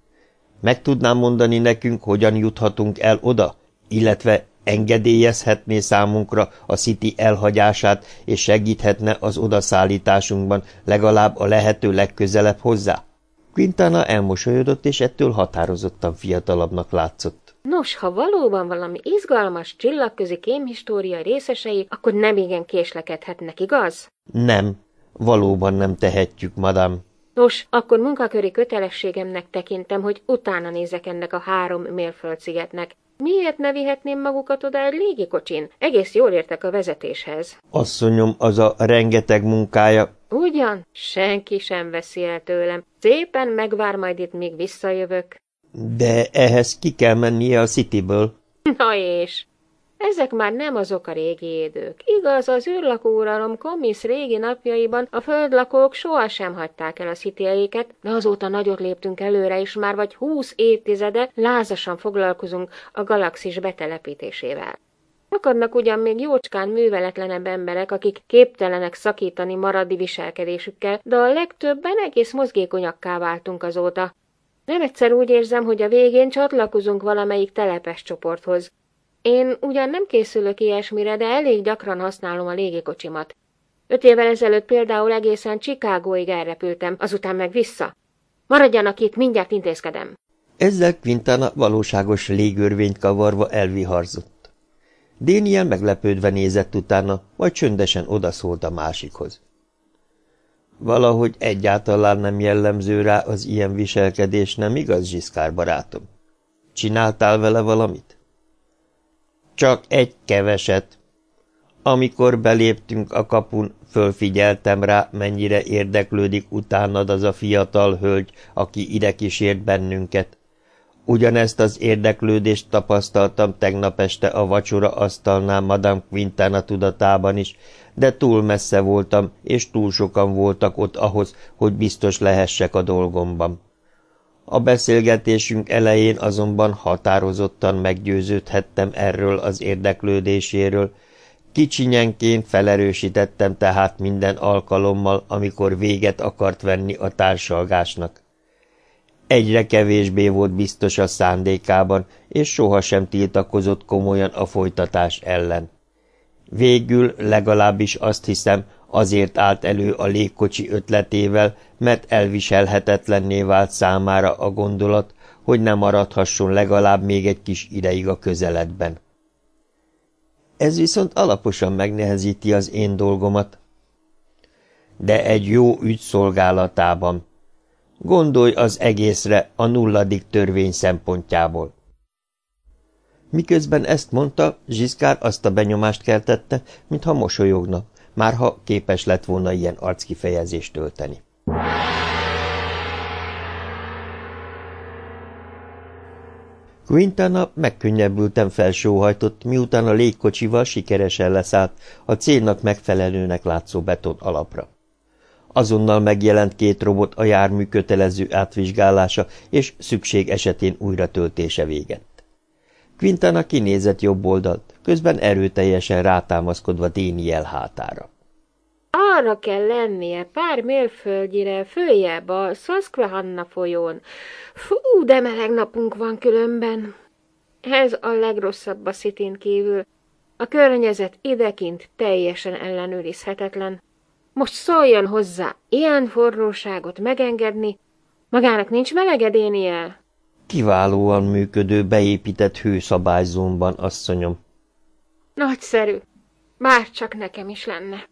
Meg tudnám mondani nekünk, hogyan juthatunk el oda, illetve engedélyezhetné számunkra a City elhagyását, és segíthetne az odaszállításunkban legalább a lehető legközelebb hozzá? Quintana elmosolyodott, és ettől határozottan fiatalabbnak látszott. Nos, ha valóban valami izgalmas csillagközi kémhistória részesei, akkor nem igen késlekedhetnek, igaz? Nem, valóban nem tehetjük, madám. Nos, akkor munkaköri kötelességemnek tekintem, hogy utána nézek ennek a három mérföldszigetnek, Miért ne vihetném magukat oda egy légikocsin? Egész jól értek a vezetéshez. Asszonyom, az a rengeteg munkája. Ugyan? Senki sem veszi el tőlem. Szépen megvár majd itt, míg visszajövök. De ehhez ki kell mennie a Cityből. Na és? Ezek már nem azok a régi idők. Igaz, az űrlakóuralom komisz régi napjaiban a földlakók sohasem hagyták el a szitieiket, de azóta nagyot léptünk előre, és már vagy húsz évtizede lázasan foglalkozunk a galaxis betelepítésével. Akadnak ugyan még jócskán műveletlenebb emberek, akik képtelenek szakítani maradi viselkedésükkel, de a legtöbben egész mozgékonyakká váltunk azóta. Nem egyszer úgy érzem, hogy a végén csatlakozunk valamelyik telepes csoporthoz. Én ugyan nem készülök ilyesmire, de elég gyakran használom a légikocsimat. Öt évvel ezelőtt például egészen Chicagóig elrepültem, azután meg vissza. Maradjanak itt, mindjárt intézkedem. Ezzel Quintana valóságos légörvényt kavarva elviharzott. Déniel meglepődve nézett utána, majd csöndesen odaszólt a másikhoz. Valahogy egyáltalán nem jellemző rá az ilyen viselkedés, nem igaz, Zsiszkár barátom? Csináltál vele valamit? Csak egy keveset. Amikor beléptünk a kapun, fölfigyeltem rá, mennyire érdeklődik utánad az a fiatal hölgy, aki ide kísért bennünket. Ugyanezt az érdeklődést tapasztaltam tegnap este a vacsora asztalnál Madame Quintana tudatában is, de túl messze voltam, és túl sokan voltak ott ahhoz, hogy biztos lehessek a dolgomban. A beszélgetésünk elején azonban határozottan meggyőződhettem erről az érdeklődéséről, Kicsinyenként felerősítettem tehát minden alkalommal, amikor véget akart venni a társalgásnak. Egyre kevésbé volt biztos a szándékában, és sohasem tiltakozott komolyan a folytatás ellen. Végül legalábbis azt hiszem, azért állt elő a légkocsi ötletével, mert elviselhetetlenné vált számára a gondolat, hogy ne maradhasson legalább még egy kis ideig a közeledben. Ez viszont alaposan megnehezíti az én dolgomat. De egy jó ügy szolgálatában. Gondolj az egészre a nulladik törvény szempontjából. Miközben ezt mondta, Zsiszkár azt a benyomást keltette, mintha mosolyogna, márha képes lett volna ilyen arckifejezést tölteni. Quintana megkönnyebbülten felsóhajtott, miután a légkocsival sikeresen leszállt a célnak megfelelőnek látszó beton alapra. Azonnal megjelent két robot a jármű kötelező átvizsgálása és szükség esetén újratöltése végett. Quintana kinézett jobb oldalt, közben erőteljesen rátámaszkodva Déniel hátára. Arra kell lennie, pár mérföldnyire, följebb a Susquehanna folyón. Fú, de meleg napunk van különben. Ez a legrosszabb a szitin kívül. A környezet idekint teljesen ellenőrizhetetlen. Most szóljon hozzá, ilyen forróságot megengedni, magának nincs melegedénie? Kiválóan működő, beépített hőszabályzónban, asszonyom. Nagyszerű. Már csak nekem is lenne.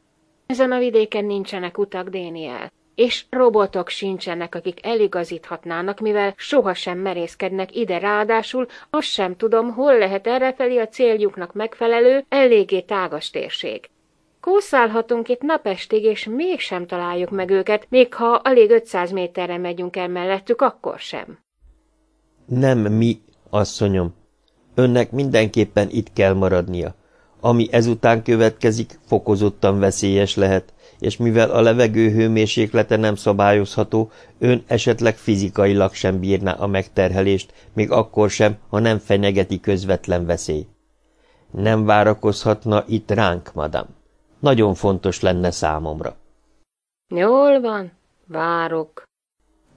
Ezen a vidéken nincsenek utak, Déniel, és robotok sincsenek, akik eligazíthatnának, mivel sohasem merészkednek ide, ráadásul azt sem tudom, hol lehet errefelé a céljuknak megfelelő, eléggé tágas térség. Kószálhatunk itt napestig, és mégsem találjuk meg őket, még ha alig 500 méterre megyünk el mellettük, akkor sem. Nem mi, asszonyom. Önnek mindenképpen itt kell maradnia. Ami ezután következik, fokozottan veszélyes lehet, és mivel a levegő hőmérséklete nem szabályozható, ön esetleg fizikailag sem bírná a megterhelést, még akkor sem, ha nem fenyegeti közvetlen veszély. Nem várakozhatna itt ránk, madam. Nagyon fontos lenne számomra. Jól van, várok.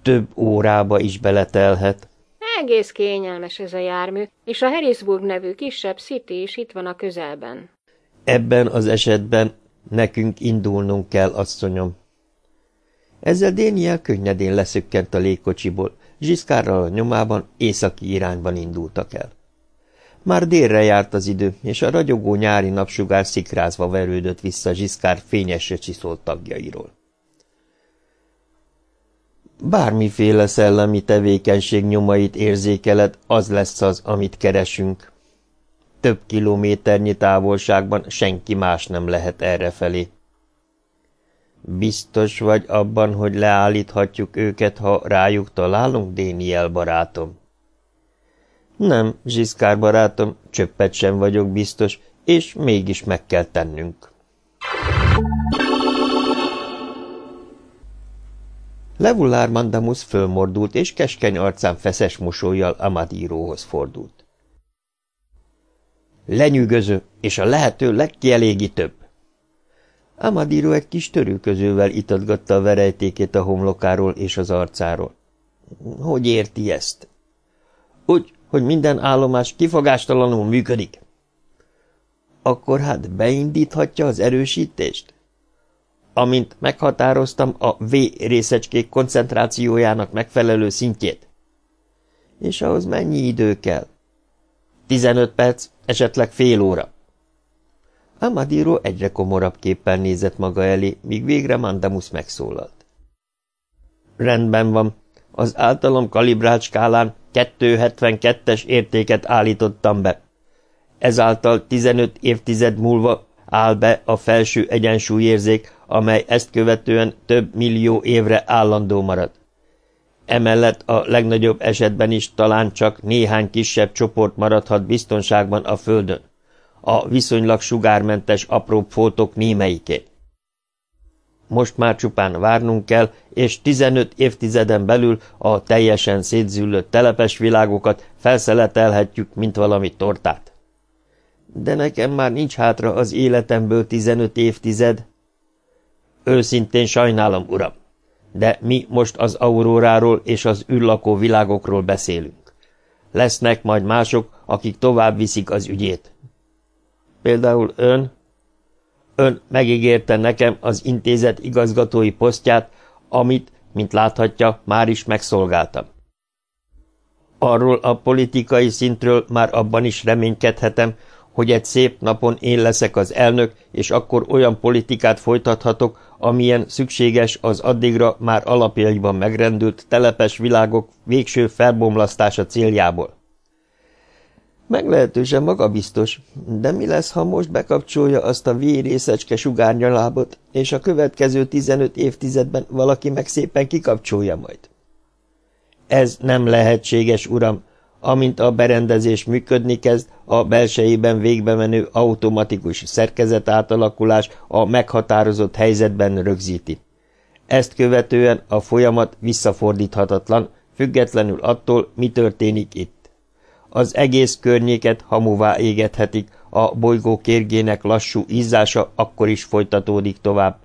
Több órába is beletelhet. Egész kényelmes ez a jármű, és a Harrisburg nevű kisebb city is itt van a közelben. Ebben az esetben nekünk indulnunk kell, asszonyom. Ezzel Déniel könnyedén leszökkent a légkocsiból, Zsiszkárral a nyomában északi irányban indultak el. Már délre járt az idő, és a ragyogó nyári napsugár szikrázva verődött vissza Zsiszkár fényesre csiszolt tagjairól. Bármiféle szellemi tevékenység nyomait érzékeled, az lesz az, amit keresünk. Több kilométernyi távolságban senki más nem lehet errefelé. Biztos vagy abban, hogy leállíthatjuk őket, ha rájuk találunk, Déniel barátom? Nem, Zsiszkár barátom, csöppet sem vagyok biztos, és mégis meg kell tennünk. Levulár Mandamus fölmordult, és keskeny arcán feszes mosolyjal Amadíróhoz fordult. Lenyűgöző, és a lehető legkielégítőbb. Amadíró egy kis törülközővel itatgatta a verejtékét a homlokáról és az arcáról. Hogy érti ezt? Úgy, hogy minden állomás kifogástalanul működik. Akkor hát beindíthatja az erősítést? Amint meghatároztam a V részecskék koncentrációjának megfelelő szintjét. És ahhoz mennyi idő kell? Tizenöt perc, esetleg fél óra. Amadiro egyre komorabb képpen nézett maga elé, míg végre Mandamus megszólalt. Rendben van, az általam kalibrált skálán 272-es értéket állítottam be. Ezáltal 15 évtized múlva áll be a felső egyensúlyérzék, amely ezt követően több millió évre állandó marad. Emellett a legnagyobb esetben is talán csak néhány kisebb csoport maradhat biztonságban a Földön, a viszonylag sugármentes apróbb foltok némelyikét. Most már csupán várnunk kell, és 15 évtizeden belül a teljesen szétzüllött telepes világokat felszeletelhetjük, mint valami tortát. De nekem már nincs hátra az életemből 15 évtized. Őszintén sajnálom, uram, de mi most az auróráról és az űrlakó világokról beszélünk. Lesznek majd mások, akik tovább viszik az ügyét. Például ön, Ön megígérte nekem az intézet igazgatói posztját, amit, mint láthatja, már is megszolgáltam. Arról a politikai szintről már abban is reménykedhetem, hogy egy szép napon én leszek az elnök, és akkor olyan politikát folytathatok, amilyen szükséges az addigra már alapjaiban megrendült telepes világok végső felbomlasztása céljából. Meglehetősen magabiztos, de mi lesz, ha most bekapcsolja azt a vérészecske sugárnyalábot, és a következő 15 évtizedben valaki meg szépen kikapcsolja majd? Ez nem lehetséges, uram. Amint a berendezés működni kezd, a belsejében végbe menő automatikus szerkezet átalakulás a meghatározott helyzetben rögzíti. Ezt követően a folyamat visszafordíthatatlan, függetlenül attól, mi történik itt. Az egész környéket hamuvá égethetik, a bolygó kérgének lassú ízása akkor is folytatódik tovább.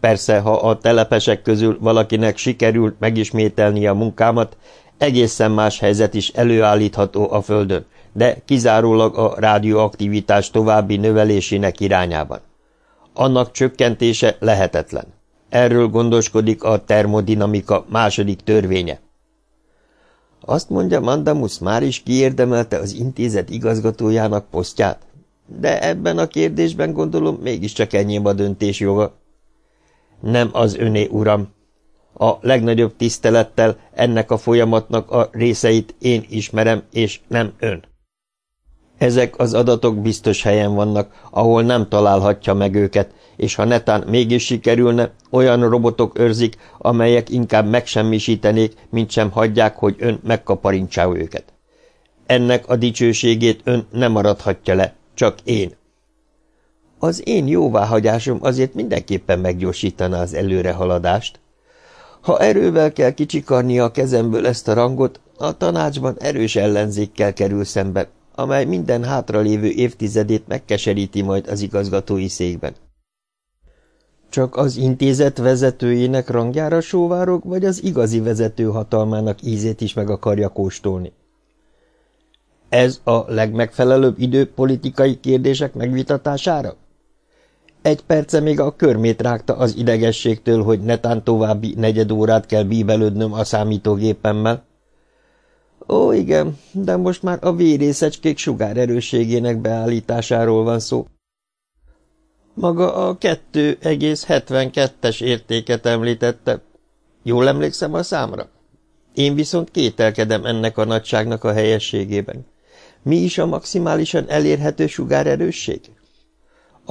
Persze, ha a telepesek közül valakinek sikerült megismételni a munkámat, egészen más helyzet is előállítható a Földön, de kizárólag a rádióaktivitás további növelésének irányában. Annak csökkentése lehetetlen. Erről gondoskodik a termodinamika második törvénye. Azt mondja, Mandamus már is kiérdemelte az intézet igazgatójának posztját, de ebben a kérdésben gondolom mégiscsak enyém a döntés joga. Nem az öné, uram. A legnagyobb tisztelettel ennek a folyamatnak a részeit én ismerem, és nem ön. Ezek az adatok biztos helyen vannak, ahol nem találhatja meg őket, és ha netán mégis sikerülne, olyan robotok őrzik, amelyek inkább megsemmisítenék, mint sem hagyják, hogy ön megkaparintsá őket. Ennek a dicsőségét ön nem maradhatja le, csak én. Az én jóváhagyásom azért mindenképpen meggyorsítaná az előrehaladást. Ha erővel kell kicsikarni a kezemből ezt a rangot, a tanácsban erős ellenzékkel kerül szembe, amely minden hátralévő évtizedét megkeseríti majd az igazgatói székben. Csak az intézet vezetőjének rangjára sóvárok, vagy az igazi vezető hatalmának ízét is meg akarja kóstolni? Ez a legmegfelelőbb idő politikai kérdések megvitatására? Egy perce még a körmét rágta az idegességtől, hogy netán további negyed órát kell bíbelődnöm a számítógépemmel. Ó, igen, de most már a vérészecskék sugárerősségének beállításáról van szó. Maga a 2,72-es értéket említette. Jól emlékszem a számra? Én viszont kételkedem ennek a nagyságnak a helyességében. Mi is a maximálisan elérhető sugárerősség?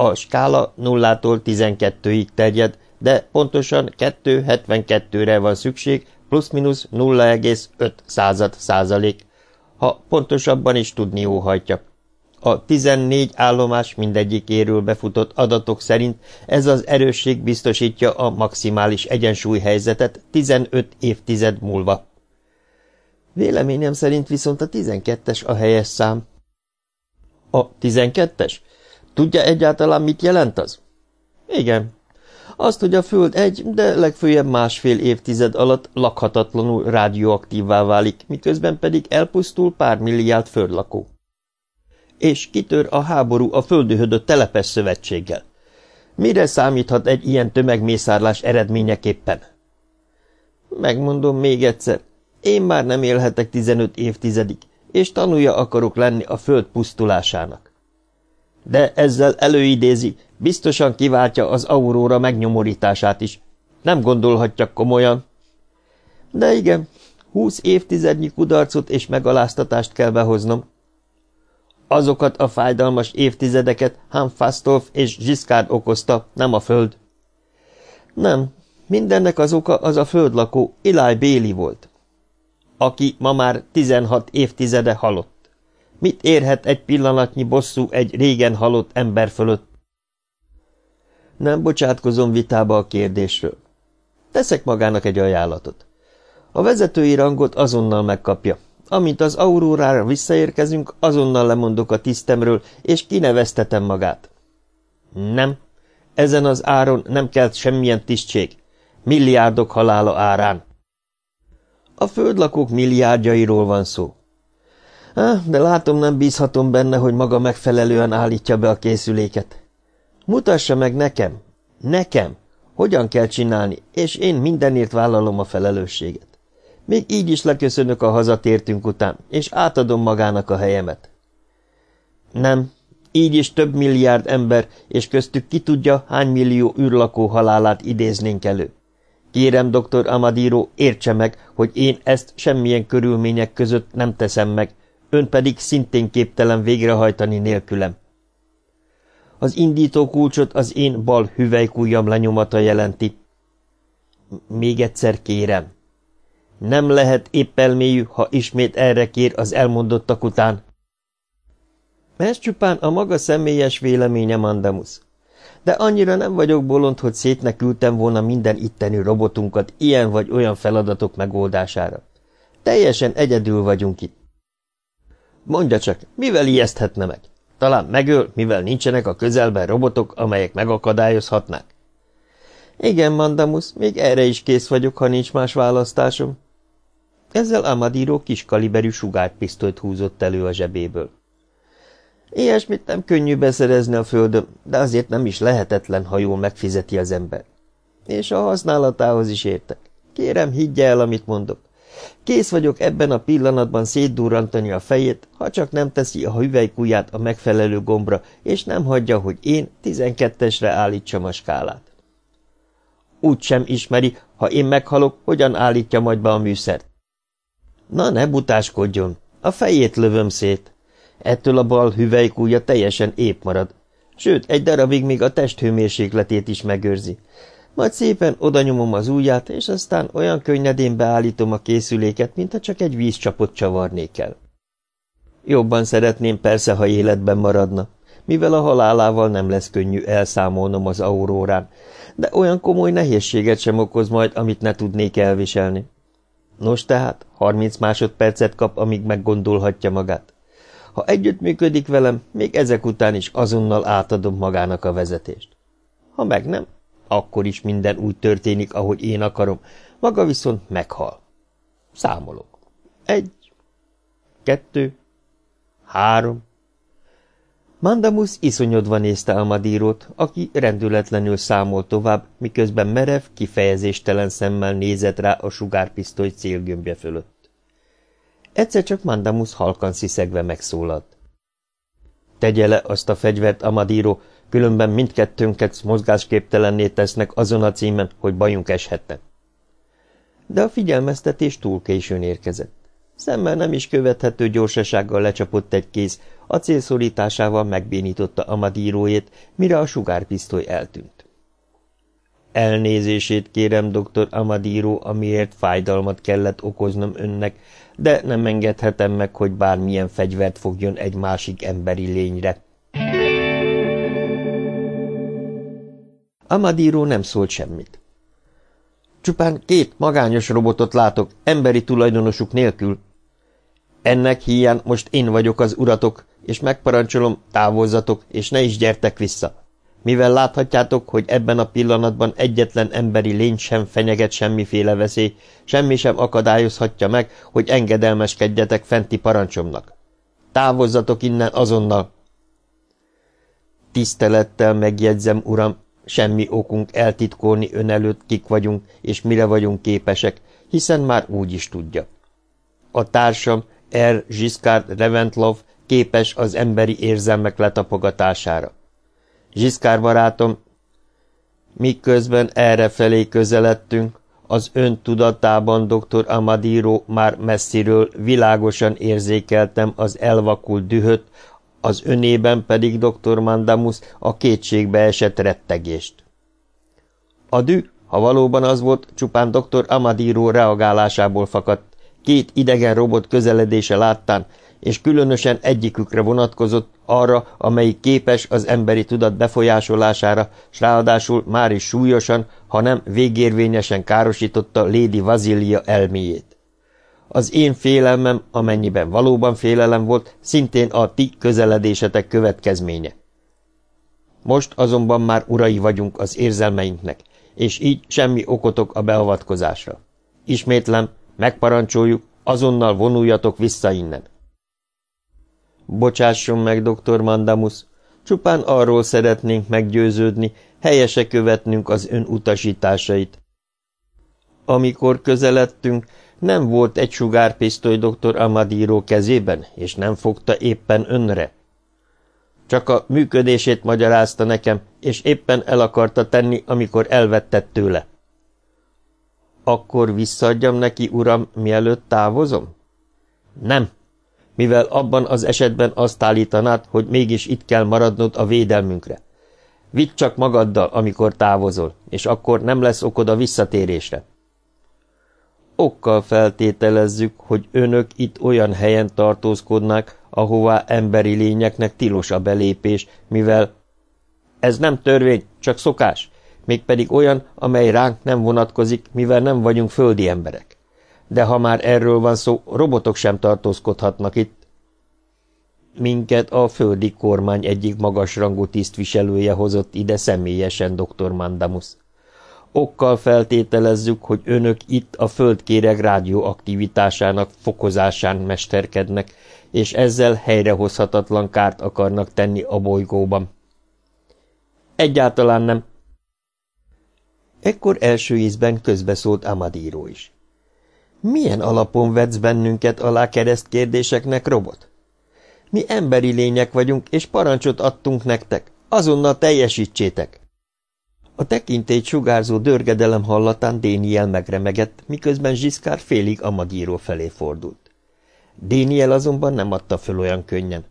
A skála 0-tól 12-ig terjed, de pontosan 2,72-re van szükség, plusz-minusz 0,5 század százalék, ha pontosabban is tudni óhajtja. A 14 állomás mindegyikéről befutott adatok szerint ez az erősség biztosítja a maximális egyensúlyhelyzetet 15 évtized múlva. Véleményem szerint viszont a 12-es a helyes szám. A 12-es? Tudja egyáltalán, mit jelent az? Igen. Azt, hogy a Föld egy, de legfőjebb másfél évtized alatt lakhatatlanul rádióaktívvá válik, miközben pedig elpusztul pár milliárd földlakó és kitör a háború a földühödött telepes szövetséggel. Mire számíthat egy ilyen tömegmészárlás eredményeképpen? Megmondom még egyszer, én már nem élhetek 15 évtizedig, és tanulja akarok lenni a föld pusztulásának. De ezzel előidézi, biztosan kiváltja az auróra megnyomorítását is. Nem gondolhatja komolyan. De igen, húsz évtizednyi kudarcot és megaláztatást kell behoznom, Azokat a fájdalmas évtizedeket Hanfastolf és Giscard okozta, nem a föld. Nem, mindennek az oka az a földlakó Eli Béli volt, aki ma már tizenhat évtizede halott. Mit érhet egy pillanatnyi bosszú egy régen halott ember fölött? Nem bocsátkozom vitába a kérdésről. Teszek magának egy ajánlatot. A vezetői rangot azonnal megkapja. Amint az aurórára visszaérkezünk, azonnal lemondok a tisztemről, és kineveztetem magát. Nem. Ezen az áron nem kelt semmilyen tisztség. Milliárdok halála árán. A földlakók milliárdjairól van szó. De látom, nem bízhatom benne, hogy maga megfelelően állítja be a készüléket. Mutassa meg nekem, nekem, hogyan kell csinálni, és én mindenért vállalom a felelősséget. Még így is leköszönök a hazatértünk után, és átadom magának a helyemet. Nem, így is több milliárd ember, és köztük ki tudja, hány millió űrlakó halálát idéznénk elő. Kérem, dr. Amadiro, értse meg, hogy én ezt semmilyen körülmények között nem teszem meg, ön pedig szintén képtelen végrehajtani nélkülem. Az indító kulcsot az én bal hüvelykújjam lenyomata jelenti. Még egyszer kérem. Nem lehet épp elmélyű, ha ismét erre kér az elmondottak után. Ez csupán a maga személyes véleménye, Mandamus. De annyira nem vagyok bolond, hogy szétnekültem volna minden itteni robotunkat ilyen vagy olyan feladatok megoldására. Teljesen egyedül vagyunk itt. Mondja csak, mivel ijeszthetne meg? Talán megöl, mivel nincsenek a közelben robotok, amelyek megakadályozhatnák? Igen, Mandamus, még erre is kész vagyok, ha nincs más választásom. Ezzel Amadiro kiskaliberű sugárpisztolyt húzott elő a zsebéből. Ilyesmit nem könnyű beszerezni a földön, de azért nem is lehetetlen, ha jól megfizeti az ember. És a használatához is értek. Kérem, higgye el, amit mondok. Kész vagyok ebben a pillanatban szétdurrantani a fejét, ha csak nem teszi a hüvelykujját a megfelelő gombra, és nem hagyja, hogy én tizenkettesre állítsam a skálát. Úgy sem ismeri, ha én meghalok, hogyan állítja majd be a műszert. Na, ne butáskodjon, a fejét lövöm szét. Ettől a bal hüvelykúja teljesen épp marad, sőt, egy darabig még a testhőmérsékletét is megőrzi. Majd szépen odanyomom az ujját, és aztán olyan könnyedén beállítom a készüléket, mintha csak egy vízcsapot csavarnék el. Jobban szeretném persze, ha életben maradna, mivel a halálával nem lesz könnyű elszámolnom az aurórán, de olyan komoly nehézséget sem okoz majd, amit ne tudnék elviselni. Nos tehát, harminc másodpercet kap, amíg meggondolhatja magát. Ha együttműködik velem, még ezek után is azonnal átadom magának a vezetést. Ha meg nem, akkor is minden úgy történik, ahogy én akarom, maga viszont meghal. Számolok. Egy, kettő, három. Mandamus iszonyodva nézte a madírót, aki rendületlenül számolt tovább, miközben merev, kifejezéstelen szemmel nézett rá a sugárpisztoly célgömbje fölött. Egyszer csak Mandamus halkan sziszegve megszólalt. Tegye le azt a fegyvert, Amadíró, különben mindkettőnket mozgásképtelenné tesznek azon a címen, hogy bajunk eshetne. De a figyelmeztetés túl későn érkezett. Szemmel nem is követhető gyorsasággal lecsapott egy kéz, a célszorításával megbénította Amadírójét, mire a sugárpisztoly eltűnt. Elnézését kérem, dr. Amadíró, amiért fájdalmat kellett okoznom önnek, de nem engedhetem meg, hogy bármilyen fegyvert fogjon egy másik emberi lényre. Amadíró nem szólt semmit. Csupán két magányos robotot látok, emberi tulajdonosuk nélkül. Ennek hiány most én vagyok az uratok, és megparancsolom, távozzatok, és ne is gyertek vissza. Mivel láthatjátok, hogy ebben a pillanatban egyetlen emberi lény sem fenyeget semmiféle veszély, semmi sem akadályozhatja meg, hogy engedelmeskedjetek fenti parancsomnak. Távozzatok innen azonnal! Tisztelettel megjegyzem, uram, Semmi okunk eltitkolni ön előtt kik vagyunk, és mire vagyunk képesek, hiszen már úgy is tudja. A társam, R. Giscard Reventlov képes az emberi érzelmek letapogatására. Giscard barátom, miközben erre felé közeledtünk, az ön tudatában dr. Amadiro már messziről világosan érzékeltem az elvakult dühöt, az önében pedig dr. Mandamus a kétségbe esett rettegést. A dű, ha valóban az volt, csupán dr. Amadiro reagálásából fakadt, két idegen robot közeledése láttán, és különösen egyikükre vonatkozott arra, amelyik képes az emberi tudat befolyásolására, s ráadásul már is súlyosan, hanem végérvényesen károsította Lady Vazilia elméjét. Az én félelmem, amennyiben valóban félelem volt, szintén a ti közeledésetek következménye. Most azonban már urai vagyunk az érzelmeinknek, és így semmi okotok a beavatkozásra. Ismétlem, megparancsoljuk, azonnal vonuljatok vissza innen. Bocsásson meg, dr. Mandamus, csupán arról szeretnénk meggyőződni, helyese követnünk az ön utasításait. Amikor közeledtünk, nem volt egy sugárpisztoly dr. Amadiro kezében, és nem fogta éppen önre. Csak a működését magyarázta nekem, és éppen el akarta tenni, amikor elvettett tőle. Akkor visszaadjam neki, uram, mielőtt távozom? Nem, mivel abban az esetben azt állítanád, hogy mégis itt kell maradnod a védelmünkre. Vidd csak magaddal, amikor távozol, és akkor nem lesz okod a visszatérésre. Okkal feltételezzük, hogy önök itt olyan helyen tartózkodnak, ahová emberi lényeknek tilos a belépés, mivel ez nem törvény, csak szokás, mégpedig olyan, amely ránk nem vonatkozik, mivel nem vagyunk földi emberek. De ha már erről van szó, robotok sem tartózkodhatnak itt. Minket a földi kormány egyik magasrangú tisztviselője hozott ide személyesen, dr. Mandamus. Okkal feltételezzük, hogy önök itt a földkéreg rádióaktivitásának fokozásán mesterkednek, és ezzel helyrehozhatatlan kárt akarnak tenni a bolygóban. Egyáltalán nem. Ekkor első ízben közbeszólt Amadíró is. Milyen alapon vetsz bennünket alá kereszt kérdéseknek, robot? Mi emberi lények vagyunk, és parancsot adtunk nektek. Azonnal teljesítsétek! A tekintély sugárzó dörgedelem hallatán Déniel megremegett, miközben Zsiszkár félig Amadíró felé fordult. Déniel azonban nem adta föl olyan könnyen.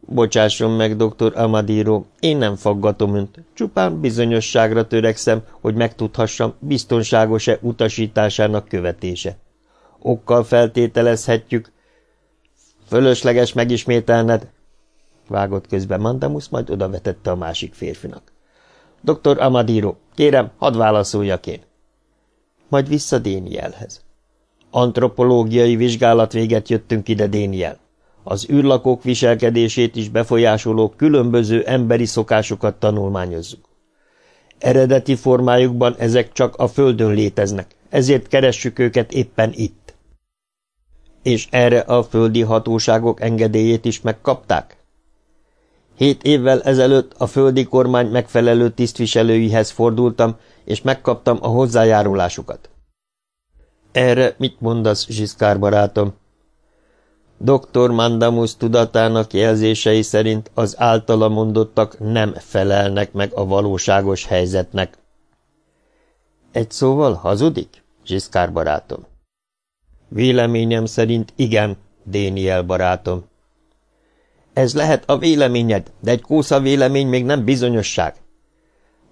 Bocsásson meg, doktor Amadíró, én nem faggatom önt, csupán bizonyosságra törekszem, hogy megtudhassam, biztonságos-e utasításának követése. Okkal feltételezhetjük. Fölösleges megismételned, vágott közbe Mandamus, majd odavetette a másik férfinak. Doktor Amadiro, kérem, hadd válaszoljak én. Majd vissza Dénielhez. Antropológiai vizsgálat véget jöttünk ide, Déniel. Az űrlakók viselkedését is befolyásoló különböző emberi szokásokat tanulmányozzuk. Eredeti formájukban ezek csak a Földön léteznek, ezért keressük őket éppen itt. És erre a földi hatóságok engedélyét is megkapták? Hét évvel ezelőtt a földi kormány megfelelő tisztviselőihez fordultam, és megkaptam a hozzájárulásukat. Erre mit mondasz, Zsiszkár barátom? Dr. Mandamus tudatának jelzései szerint az általa mondottak nem felelnek meg a valóságos helyzetnek. Egy szóval hazudik, Zsiszkár barátom? Véleményem szerint igen, Déniel barátom. Ez lehet a véleményed, de egy kósza vélemény még nem bizonyosság.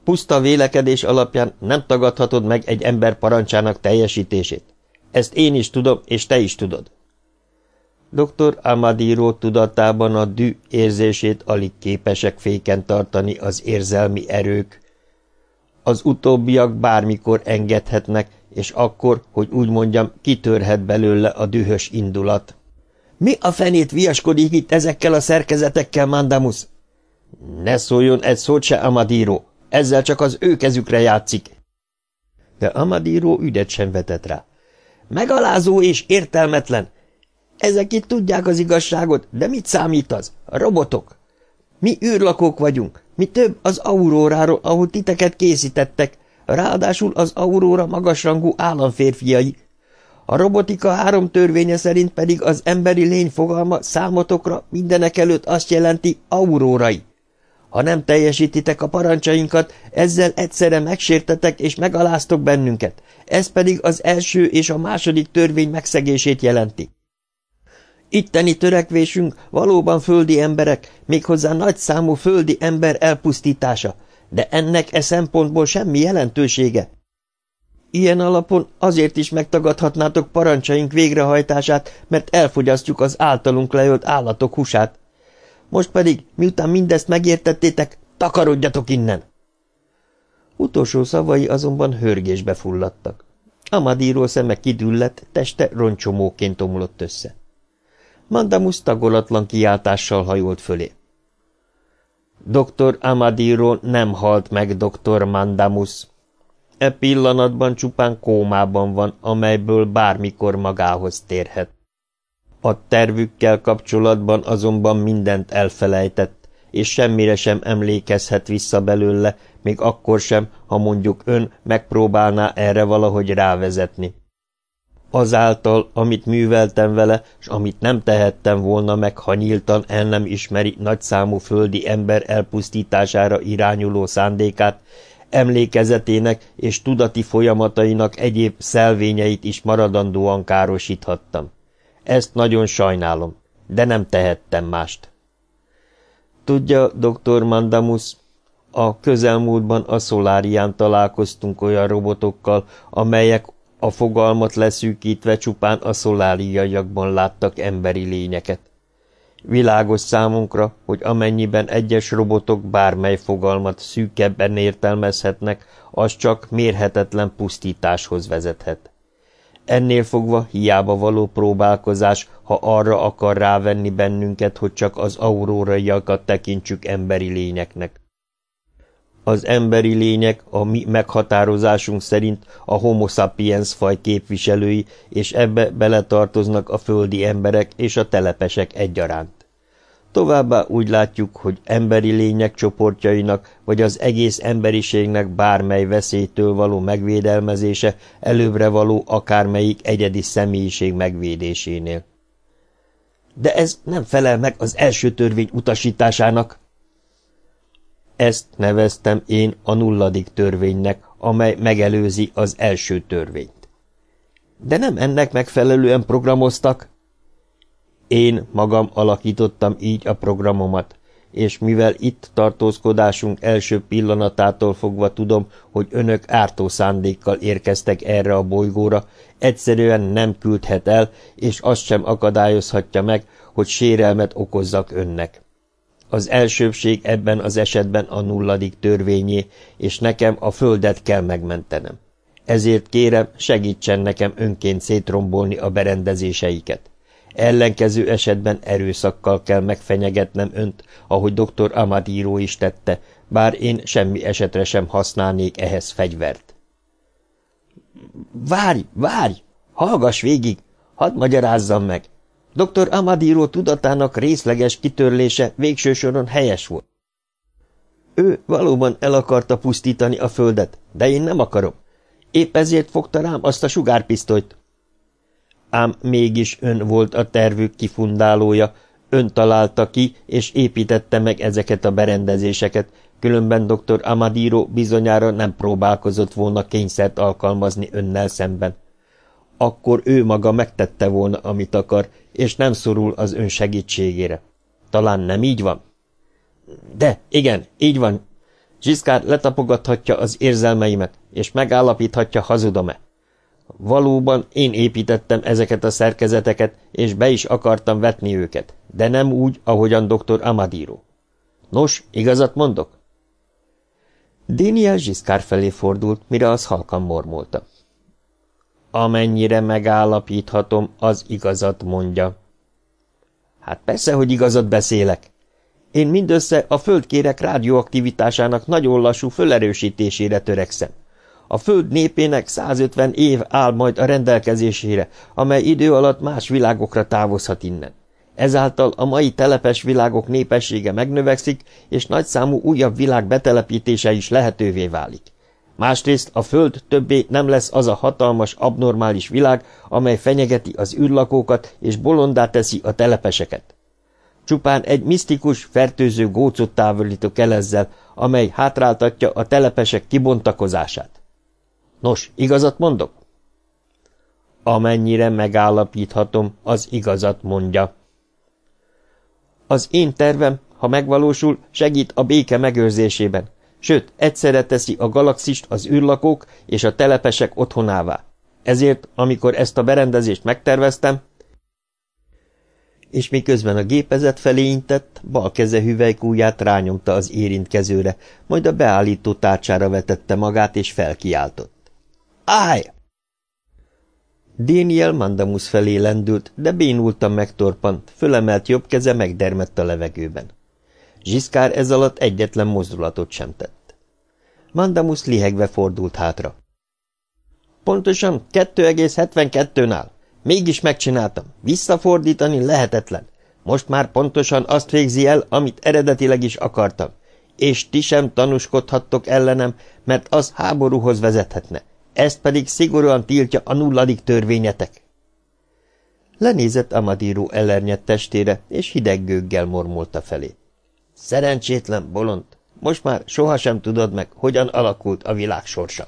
Puszta vélekedés alapján nem tagadhatod meg egy ember parancsának teljesítését. Ezt én is tudom, és te is tudod. Dr. Amadiro tudatában a dű érzését alig képesek féken tartani az érzelmi erők. Az utóbbiak bármikor engedhetnek, és akkor, hogy úgy mondjam, kitörhet belőle a dühös indulat. Mi a fenét viaskodik itt ezekkel a szerkezetekkel, Mandamus? Ne szóljon egy szót se, Amadiro, ezzel csak az ő kezükre játszik. De Amadiro ügyet sem vetett rá. Megalázó és értelmetlen. Ezek itt tudják az igazságot, de mit számít az? Robotok. Mi űrlakók vagyunk, mi több az auróráról, ahol titeket készítettek, ráadásul az auróra magasrangú államférfiai, a robotika három törvénye szerint pedig az emberi lény fogalma számotokra mindenek előtt azt jelenti aurórai. Ha nem teljesítitek a parancsainkat, ezzel egyszerre megsértetek és megaláztok bennünket, ez pedig az első és a második törvény megszegését jelenti. Itteni törekvésünk valóban földi emberek, méghozzá nagy számú földi ember elpusztítása, de ennek e szempontból semmi jelentősége. Ilyen alapon azért is megtagadhatnátok parancsaink végrehajtását, mert elfogyasztjuk az általunk leölt állatok húsát. Most pedig, miután mindezt megértettétek, takarodjatok innen! Utolsó szavai azonban hörgésbe fulladtak. Amadíról szeme kidüllett, teste roncsomóként omlott össze. Mandamus tagolatlan kiáltással hajolt fölé. Dr. Amadiro nem halt meg, dr. Mandamus. E pillanatban csupán kómában van, amelyből bármikor magához térhet. A tervükkel kapcsolatban azonban mindent elfelejtett, és semmire sem emlékezhet vissza belőle, még akkor sem, ha mondjuk ön megpróbálná erre valahogy rávezetni. Azáltal, amit műveltem vele, s amit nem tehettem volna meg, ha nyíltan el nem ismeri nagyszámú földi ember elpusztítására irányuló szándékát, emlékezetének és tudati folyamatainak egyéb szelvényeit is maradandóan károsíthattam. Ezt nagyon sajnálom, de nem tehettem mást. Tudja, dr. Mandamus, a közelmúltban a szolárián találkoztunk olyan robotokkal, amelyek a fogalmat leszűkítve csupán a szoláriaiakban láttak emberi lényeket. Világos számunkra, hogy amennyiben egyes robotok bármely fogalmat szűkebben értelmezhetnek, az csak mérhetetlen pusztításhoz vezethet. Ennél fogva hiába való próbálkozás, ha arra akar rávenni bennünket, hogy csak az auróraiakat tekintsük emberi lényeknek. Az emberi lények a mi meghatározásunk szerint a homo sapiens faj képviselői, és ebbe beletartoznak a földi emberek és a telepesek egyaránt. Továbbá úgy látjuk, hogy emberi lények csoportjainak, vagy az egész emberiségnek bármely veszélytől való megvédelmezése előbbre való akármelyik egyedi személyiség megvédésénél. De ez nem felel meg az első törvény utasításának, ezt neveztem én a nulladik törvénynek, amely megelőzi az első törvényt. De nem ennek megfelelően programoztak? Én magam alakítottam így a programomat, és mivel itt tartózkodásunk első pillanatától fogva tudom, hogy önök ártó szándékkal érkeztek erre a bolygóra, egyszerűen nem küldhet el, és azt sem akadályozhatja meg, hogy sérelmet okozzak önnek. Az elsőbség ebben az esetben a nulladik törvényé, és nekem a földet kell megmentenem. Ezért kérem, segítsen nekem önként szétrombolni a berendezéseiket. Ellenkező esetben erőszakkal kell megfenyegetnem önt, ahogy dr. Amadíró is tette, bár én semmi esetre sem használnék ehhez fegyvert. Várj, várj! Hallgass végig! Hadd magyarázzam meg! Dr. Amadiro tudatának részleges kitörlése végső soron helyes volt. Ő valóban el akarta pusztítani a földet, de én nem akarom. Épp ezért fogta rám azt a sugárpisztolyt. Ám mégis ön volt a tervük kifundálója, ön találta ki és építette meg ezeket a berendezéseket, különben dr. Amadiro bizonyára nem próbálkozott volna kényszert alkalmazni önnel szemben akkor ő maga megtette volna, amit akar, és nem szorul az ön segítségére. Talán nem így van? De, igen, így van. Zsiszkár letapogathatja az érzelmeimet, és megállapíthatja, hazudom-e. Valóban én építettem ezeket a szerkezeteket, és be is akartam vetni őket, de nem úgy, ahogyan dr. Amadiro. Nos, igazat mondok? Daniel Zsiszkár felé fordult, mire az halkan mormolta. Amennyire megállapíthatom, az igazat mondja. Hát persze, hogy igazat beszélek. Én mindössze a földkérek rádióaktivitásának nagyon lassú fölerősítésére törekszem. A föld népének 150 év áll majd a rendelkezésére, amely idő alatt más világokra távozhat innen. Ezáltal a mai telepes világok népessége megnövekszik, és nagyszámú újabb világ betelepítése is lehetővé válik. Másrészt a Föld többé nem lesz az a hatalmas, abnormális világ, amely fenyegeti az űrlakókat és bolondá teszi a telepeseket. Csupán egy misztikus, fertőző gócot távolítok el ezzel, amely hátráltatja a telepesek kibontakozását. Nos, igazat mondok? Amennyire megállapíthatom, az igazat mondja. Az én tervem, ha megvalósul, segít a béke megőrzésében, sőt, egyszerre teszi a galaxist az űrlakók és a telepesek otthonává. Ezért, amikor ezt a berendezést megterveztem, és miközben a gépezet felé intett, bal keze hüvelykújját rányomta az érintkezőre, majd a beállító tárcsára vetette magát, és felkiáltott. Állj! Daniel Mandamus felé lendült, de bénultan megtorpant, fölemelt jobb keze megdermett a levegőben. Zsiszkár ez alatt egyetlen mozdulatot sem tett. Mandamus lihegve fordult hátra. Pontosan 2,72-nál. Mégis megcsináltam. Visszafordítani lehetetlen. Most már pontosan azt végzi el, amit eredetileg is akartam. És ti sem tanúskodhattok ellenem, mert az háborúhoz vezethetne. Ezt pedig szigorúan tiltja a nulladik törvényetek. Lenézett Amadíró elernyett testére, és hideg gőggel mormolta felé. Szerencsétlen bolond, most már sohasem tudod meg, hogyan alakult a világ sorsa.